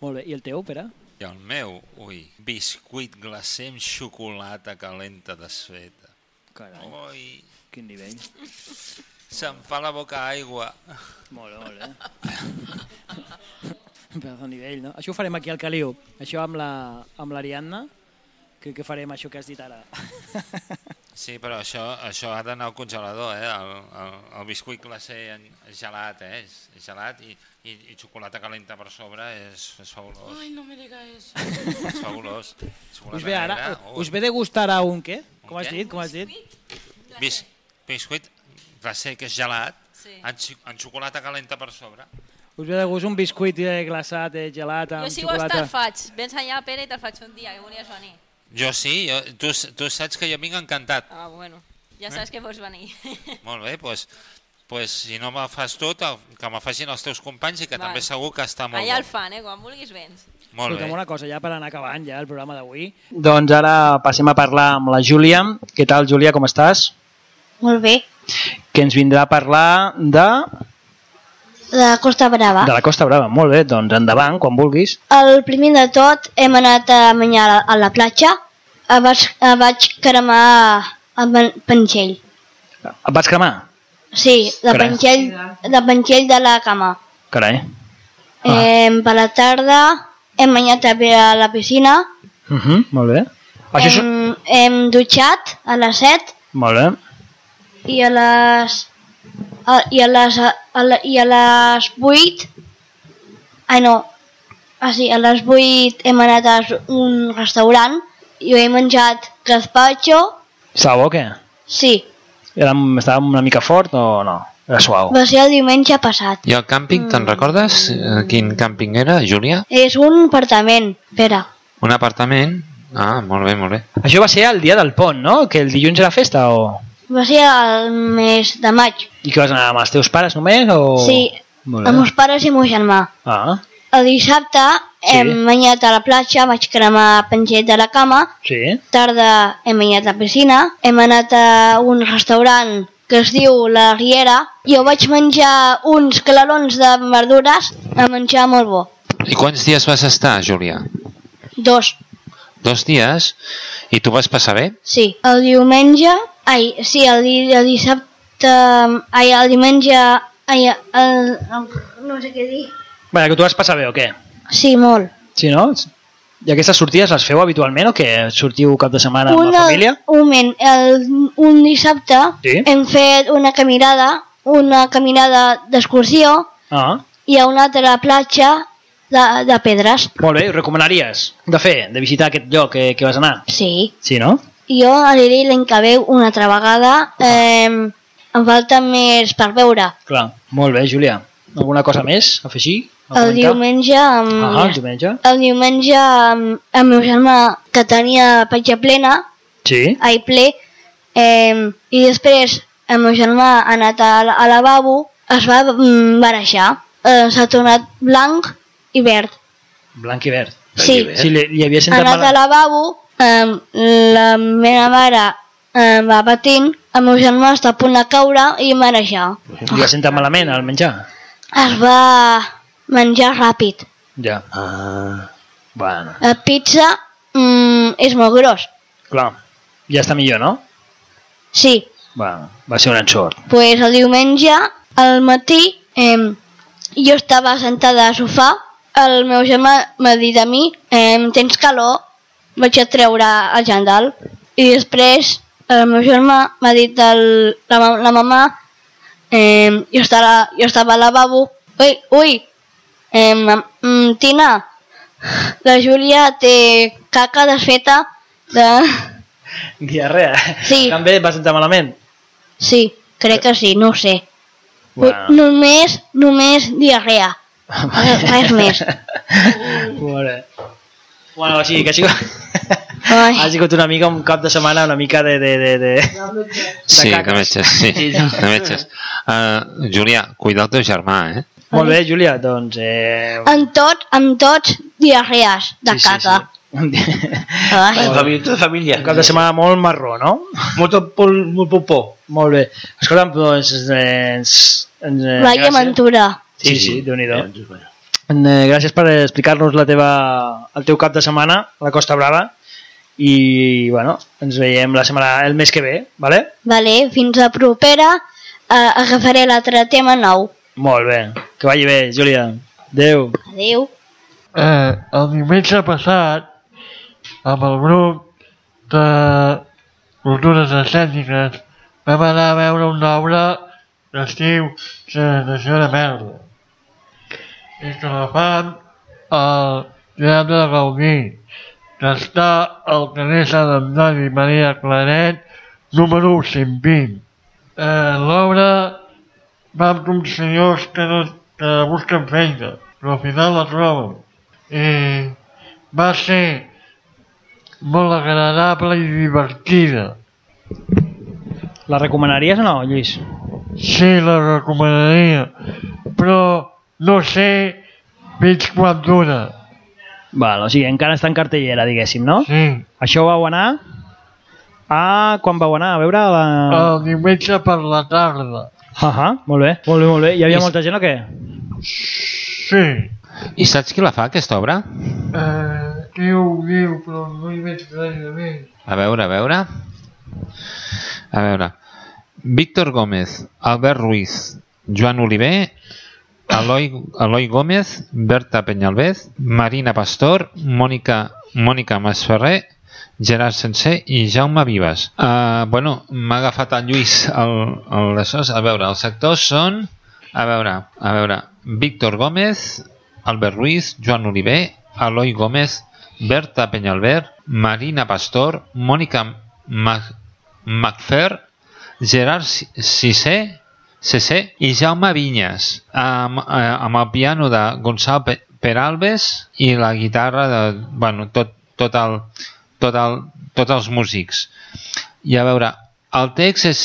S5: Molt bé. I el teu, Pere?
S1: I el meu, ui, biscuit glacé amb xocolata calenta desfeta.
S5: Carai,
S1: Ui,
S5: quin nivell.
S1: se'm fa la boca aigua.
S5: Molt bé, molt bé. Pedazo de nivell, no? Això ho farem aquí al Caliu. Això amb la- amb l'Ariadna, que, que farem això que has dit ara.
S1: Sí, però això, això ha d'anar al congelador, eh? El, el, el biscuit glacé en- gelat, eh? És, gelat i, i, i xocolata calenta per sobre és, és fabulós.
S18: Ay, no me diga eso.
S1: És fabulós. Xocolata
S5: Us ve ara,
S1: negra, ui.
S5: us ve de gustar a un què? Com
S1: Un
S5: has
S1: què?
S5: dit? Com has dit?
S1: Bis, biscuit glacé, que és gelat,
S6: Sí.
S1: xi- amb xocolata calenta per sobre.
S5: Us ve de gust un biscuit eh, glaçat, eh, gelat, amb
S6: Jo si
S5: xocolata?
S6: te'l faig. Vens allà, Pere, i te'l faig un dia, que volies venir.
S1: Jo sí, jo, tu, tu saps que jo vinc encantat.
S6: Ah, bueno. Ja saps que pots venir.
S1: Molt bé, doncs, pues, si no me fas tu, te- que me facin els teus companys i que
S6: Val.
S1: també segur que està molt
S6: Allà el fan, eh? Quan vulguis vens.
S1: Molt bé.
S5: Escolta'm una cosa, ja per anar acabant ja el programa d'avui. Doncs ara passem a parlar amb la Júlia. Què tal, Júlia, com estàs?
S2: Molt bé.
S5: Que ens vindrà a parlar de...
S2: De Costa Brava.
S5: De la Costa Brava. Molt bé, doncs endavant, quan vulguis.
S2: El primer de tot hem anat a banyar a la, a la platja. Eh, Vaig, eh, vaig cremar el pen- penxell.
S5: Et vaig cremar?
S2: Sí, de
S5: Carai.
S2: penxell, de penxell de la cama.
S5: Carai.
S2: Eh, per la tarda hem banyat també a la piscina.
S5: Uh -huh, molt bé. Això és...
S2: Hem, hem dutxat a les 7
S5: Molt bé.
S2: i a les a, i a les a, la, i a les 8 Ai, no. Ah, sí, a les 8 hem anat a un restaurant i he menjat gazpacho.
S5: Estava bo què?
S2: Sí,
S5: Era, estava una mica fort o no? Era suau.
S2: va ser el diumenge passat.
S13: I el càmping, te'n recordes? Eh, Quin càmping era, Júlia?
S2: És un apartament, Pere.
S13: Un apartament? Ah, molt bé, molt bé.
S5: Això va ser el dia del pont, no? Que el dilluns era festa o...
S2: Va ser el mes de maig.
S5: I que vas anar amb els teus pares només o...?
S2: Sí, amb
S5: bé.
S2: meus pares i meu germà.
S5: Ah,
S2: El dissabte
S5: Sí.
S2: hem banyat a la platja, vaig cremar penget de la cama,
S5: sí.
S2: tarda hem banyat a la piscina, hem anat a un restaurant que es diu La Riera, jo vaig menjar uns calarons de verdures a menjar molt bo.
S13: I quants dies vas estar, Júlia?
S2: Dos,
S13: Dos dies? I tu vas passar bé?
S2: sí. El diumenge, ai, sí, el, el dissabte, ai, el diumenge, ai, el, el, no sé què dir.
S5: Vaja, que tu vas passar bé o què?
S2: Sí, molt.
S5: Sí, no? I aquestes sortides les feu habitualment o què? Sortiu cap de setmana amb la
S2: Una-
S5: família?
S2: Un moment, el, un dissabte
S5: Sí.
S2: hem fet una caminada, una caminada d'excursió
S5: Ah,
S2: i a una altra platja de, de pedres.
S5: molt bé, ho recomanaries de fer, de visitar aquest lloc que, que vas anar?
S2: Sí.
S5: Sí, no?
S2: Jo aniré l'any que ve una altra vegada. Eh, em falta més per veure.
S5: Clar, molt bé, Júlia. Alguna cosa més a afegir? A
S2: El diumenge, amb,
S5: Ah, el diumenge.
S2: el diumenge amb, amb meu germà que tenia petja plena,
S5: Sí.
S2: ai ple, eh, i després el meu germà ha anat a, la- a lavabo, es va mm, barejar, eh, s'ha tornat blanc i verd.
S5: Blanc i verd.
S2: Sí.
S5: Si li, li havia
S2: Ha
S5: sentat
S2: anat
S5: mal...
S2: al lavabo, eh, la meva mare eh, va patint, el meu germà està a punt de caure i marejar.
S5: Li va sentar malament al menjar?
S2: Es va menjar ràpid.
S5: Ja. Ah. Bueno,
S2: La pizza mm, és molt gros.
S5: clar. Ja està millor, no?
S2: Sí,
S5: Bueno, va ser un ensort.
S2: pues el diumenge al matí eh, jo estava sentada al sofà, el meu germà m'ha dit a mi, eh, tens calor, vaig a treure el jandal i després el meu germà m'ha dit el, la, la mamà eh, jo, estava, jo estava al lavabo ui, ui eh, mm, Tina la Júlia té caca desfeta de...
S5: Diarrea.
S2: Sí.
S5: També et va sentar malament?
S2: Sí, crec que sí, no ho sé.
S5: Bueno.
S2: Només, només diarrea. Res, res més.
S5: Molt bé. Bueno, o sigui que ha sigut,
S2: Ai.
S5: ha sigut una mica un cap de setmana una mica de... de, de, de...
S13: Sí,
S5: caca.
S13: de metges, sí, de metges. Uh, Júlia, cuida el teu germà, eh?
S5: Molt bé, Júlia, doncs... Eh...
S2: En tot, en tots, diarrees de
S5: Sí, sí,
S2: caca.
S5: Ai.
S19: Família, tota família.
S5: Un cap de setmana molt marró, no?
S19: Molt, molt, molt popó.
S5: Molt bé. Escolta'm, doncs... Eh, ens, ens, eh,
S2: Laia
S5: gràcies.
S2: Ventura.
S5: Sí, sí, déu-n'hi-do. Eh, gràcies per explicar-nos la teva, el teu cap de setmana a la Costa Brava i bueno, ens veiem la setmana, el mes que ve, vale?
S2: Vale, fins a propera. Uh, agafaré l'altre tema nou.
S5: Molt bé. Que vagi bé, Júlia. Adéu.
S2: Adéu.
S17: Eh, el diumenge passat, amb el grup de cultures escèniques, vam anar a veure una obra d'estiu Generació de Merda. I fan al Teatre de Gaudí, que està al carrer Sant Antoni Maria Claret, número 120. Eh, L'obra va amb uns senyors que, no, que busquen feina, però al final la troben. I va ser molt agradable i divertida.
S5: La recomanaries o no, Lluís?
S17: Sí, la recomanaria, però no sé fins quan dura.
S5: Val, o sigui, encara està en cartellera, diguéssim, no?
S17: Sí.
S5: Això vau anar a... Quan vau anar a veure la...
S17: El diumenge per la tarda.
S5: Ah, ah, molt bé, molt bé, molt bé. Hi havia
S13: I-
S5: molta gent o què?
S17: Sí.
S13: I saps qui la fa, aquesta obra?
S17: Eh, qui ho diu, però no hi veig gaire bé.
S13: A veure, a veure. A veure. Víctor Gómez, Albert Ruiz, Joan Oliver, Eloi, Eloi Gómez, Berta Penyalvez, Marina Pastor, Mònica, Mònica Masferrer, Gerard Sencer i Jaume Vives. Uh, bueno, m'ha agafat el Lluís el, el, això. A veure, els sectors són... A veure, a veure, Víctor Gómez, Albert Ruiz, Joan Oliver, Eloi Gómez, Berta Peñalver, Marina Pastor, Mònica Mac Macfer, Gerard Cissé, CC i Jaume Vinyes, amb, eh, amb el piano de Gonçalo Pe- Peralbes i la guitarra de, bueno, tot, tot el, tot el, tots els músics. I a veure, el text és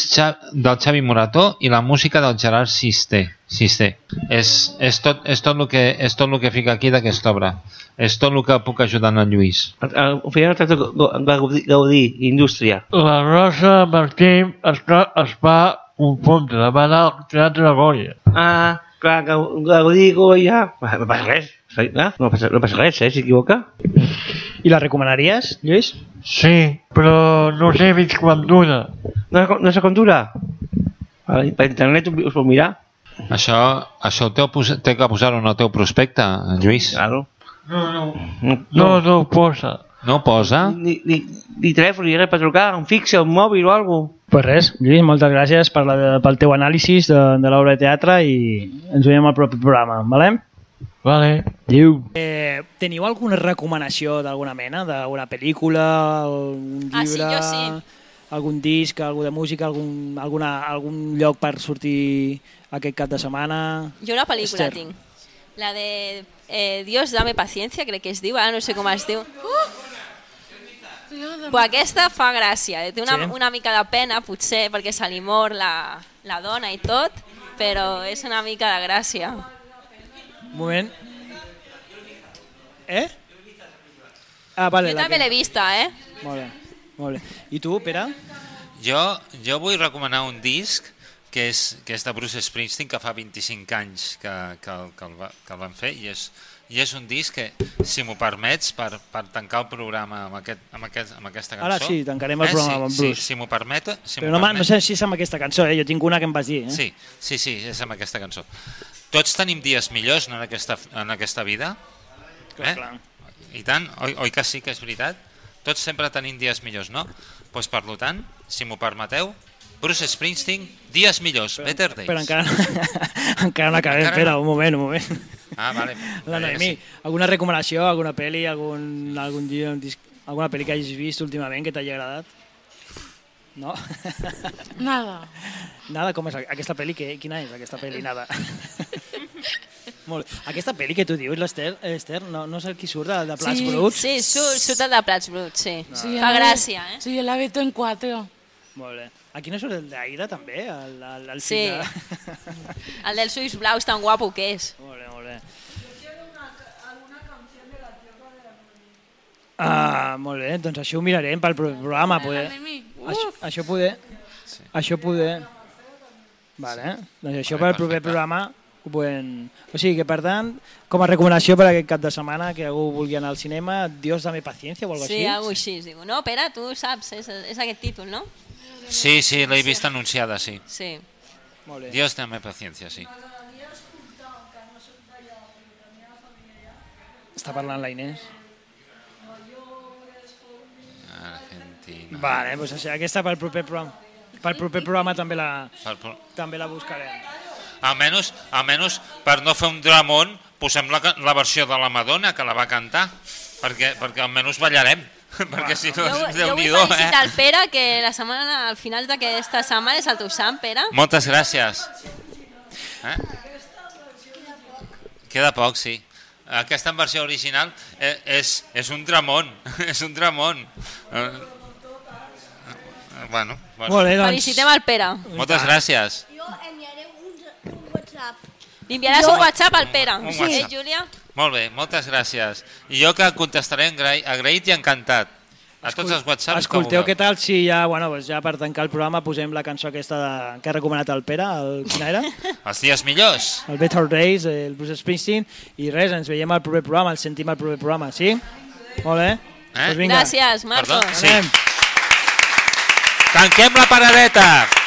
S13: del Xavi Morató i la música del Gerard Sisté. Sisté. És, és, tot, és, tot el que, és tot el que fica aquí d'aquesta obra. És tot el que puc ajudar en Lluís.
S19: Al final tracta de gaudir, gaudir indústria.
S17: La Rosa Martí està, es va confondre, va anar al Teatre Goya.
S19: Ah, clar, gau- gaudir Goya... Ah, No passa res, no passa, no passa res, eh, s'equivoca.
S5: I la recomanaries, Lluís?
S17: Sí, però no sé fins quan dura.
S19: No, no sé com dura? Per internet us ho mirar.
S13: Això, això ho té, té que posar-ho en el teu prospecte, Lluís.
S19: Claro.
S17: No, no.
S19: No,
S17: No, no ho posa.
S13: No ho posa?
S19: Ni, ni, ni telèfon, ni res per trucar, un fixe, un mòbil o alguna cosa.
S5: Pues res, Lluís, moltes gràcies per la, pel teu anàlisi de, de l'obra de teatre i ens veiem al propi programa, vale?
S17: Vale.
S5: Diu. Eh, teniu alguna recomanació d'alguna mena? D'alguna pel·lícula, algun
S6: Ah, sí,
S5: llibre,
S6: jo sí.
S5: algun disc, algú de música, algun, alguna, algun lloc per sortir aquest cap de setmana?
S6: Jo una pel·lícula
S5: Esther.
S6: tinc. La de eh, Dios, dame paciencia, crec que es diu, ara no sé com es diu. Però aquesta fa gràcia, eh? té una,
S5: Sí?
S6: una mica de pena, potser, perquè se li mor la, la dona i tot, però és una mica de gràcia.
S5: Un moment. Eh? Ah, vale.
S6: jo també
S5: que-
S6: l'he vista, eh?
S5: Molt bé, molt bé. I tu, Pere?
S1: Jo, jo vull recomanar un disc que és, que és de Bruce Springsteen, que fa 25 anys que, que, el, que, el, va, que el van fer, i és, i és un disc que, si m'ho permets, per, per tancar el programa amb, aquest, amb, aquest, amb aquesta cançó...
S5: Ara sí, tancarem el programa amb
S1: sí,
S5: Bruce.
S1: Sí, si m'ho permet... Si
S5: Però no,
S1: permet.
S5: no sé si és amb aquesta cançó, eh? jo tinc una que em vas dir. Eh?
S1: Sí, sí, sí, és amb aquesta cançó. Tots tenim dies millors no, en, aquesta, en aquesta vida?
S5: Clar, clar.
S1: I tant, oi, oi que sí que és veritat? Tots sempre tenim dies millors, no? Doncs pues, per lo tant, si m'ho permeteu, Bruce Springsteen, dies millors, better days.
S5: Però encara, encara no acabem,
S1: Encara
S5: espera, un moment, un moment.
S1: Ah, vale.
S5: La
S1: sí.
S5: alguna recomanació, alguna pel·li, algun, algun dia, un disc, alguna pel·li que hagis vist últimament que t'hagi agradat? No?
S18: Nada.
S5: Nada, com és aquesta pel·li? Que, quina és aquesta pel·li? Nada. Molt. Aquesta pel·li que tu dius, l'Ester, Esther, no, no sé qui surt de, de Plats
S6: sí,
S5: Bruts?
S6: Sí, surt, surt el de Plats Bruts, sí.
S18: Sí,
S6: Fa
S18: la-
S6: gràcia, eh?
S18: Sí, yo la he visto en cuatro.
S5: Molt bé. Aquí no surt el d'Aida, també? El, el, el
S6: Sí.
S5: de-
S6: El dels ulls blaus tan guapo que és.
S5: Molt bé, molt bé. Ah, molt bé, doncs això ho mirarem pel programa. Poder... Això, això poder... Això poder... Vale, doncs això per al proper programa ho podem... O sigui que, per tant, com a recomanació per aquest cap de setmana, que algú vulgui anar al cinema, Dios dame paciencia o alguna
S6: Sí,
S5: així.
S6: algo així. Digo, no, Pere, tu saps, és, és aquest títol, no?
S1: Sí, sí, l'he vist anunciada, sí.
S6: Sí.
S5: Molt bé.
S1: Dios dame paciencia, sí.
S5: Està parlant la Inés.
S1: Argentina.
S5: Vale, doncs això, aquesta pel proper programa. Pel proper programa també la,
S1: per,
S5: també la buscarem.
S1: almenys, almenys, per no fer un dramón, posem la, la versió de la Madonna, que la va cantar, perquè, perquè almenys ballarem. perquè si no,
S6: Jo, jo vull
S1: nhi
S6: felicitar
S1: eh?
S6: el Pere, que la setmana, al final d'aquesta setmana és el teu sant, Pere.
S1: Moltes gràcies. Eh? Queda poc, sí. Aquesta en versió original eh, és, és un dramón, és un dramón. Eh, bueno, bueno.
S5: Molt bé, doncs.
S6: Felicitem el Pere.
S1: Moltes gràcies.
S2: Jo enviaré un, un WhatsApp.
S6: Li enviaràs
S2: Jo-
S6: un WhatsApp al Pere.
S1: Un
S6: Eh,
S1: WhatsApp.
S6: Júlia?
S1: Molt bé, moltes gràcies. I jo que contestaré agraït, agraït i encantat. A tots els whatsapps
S5: Escolteu
S1: que
S5: què tal si ja, bueno, doncs ja per tancar el programa posem la cançó aquesta de, que ha recomanat el Pere, el, quina era?
S1: Els dies millors.
S5: El Better Days, el Bruce Springsteen, i res, ens veiem al proper programa, ens sentim al proper programa, sí? Molt bé?
S1: Eh?
S5: Pues vinga.
S6: Gràcies, Marco.
S1: Perdó, sí.
S5: Anem.
S1: Tanquem la paradeta.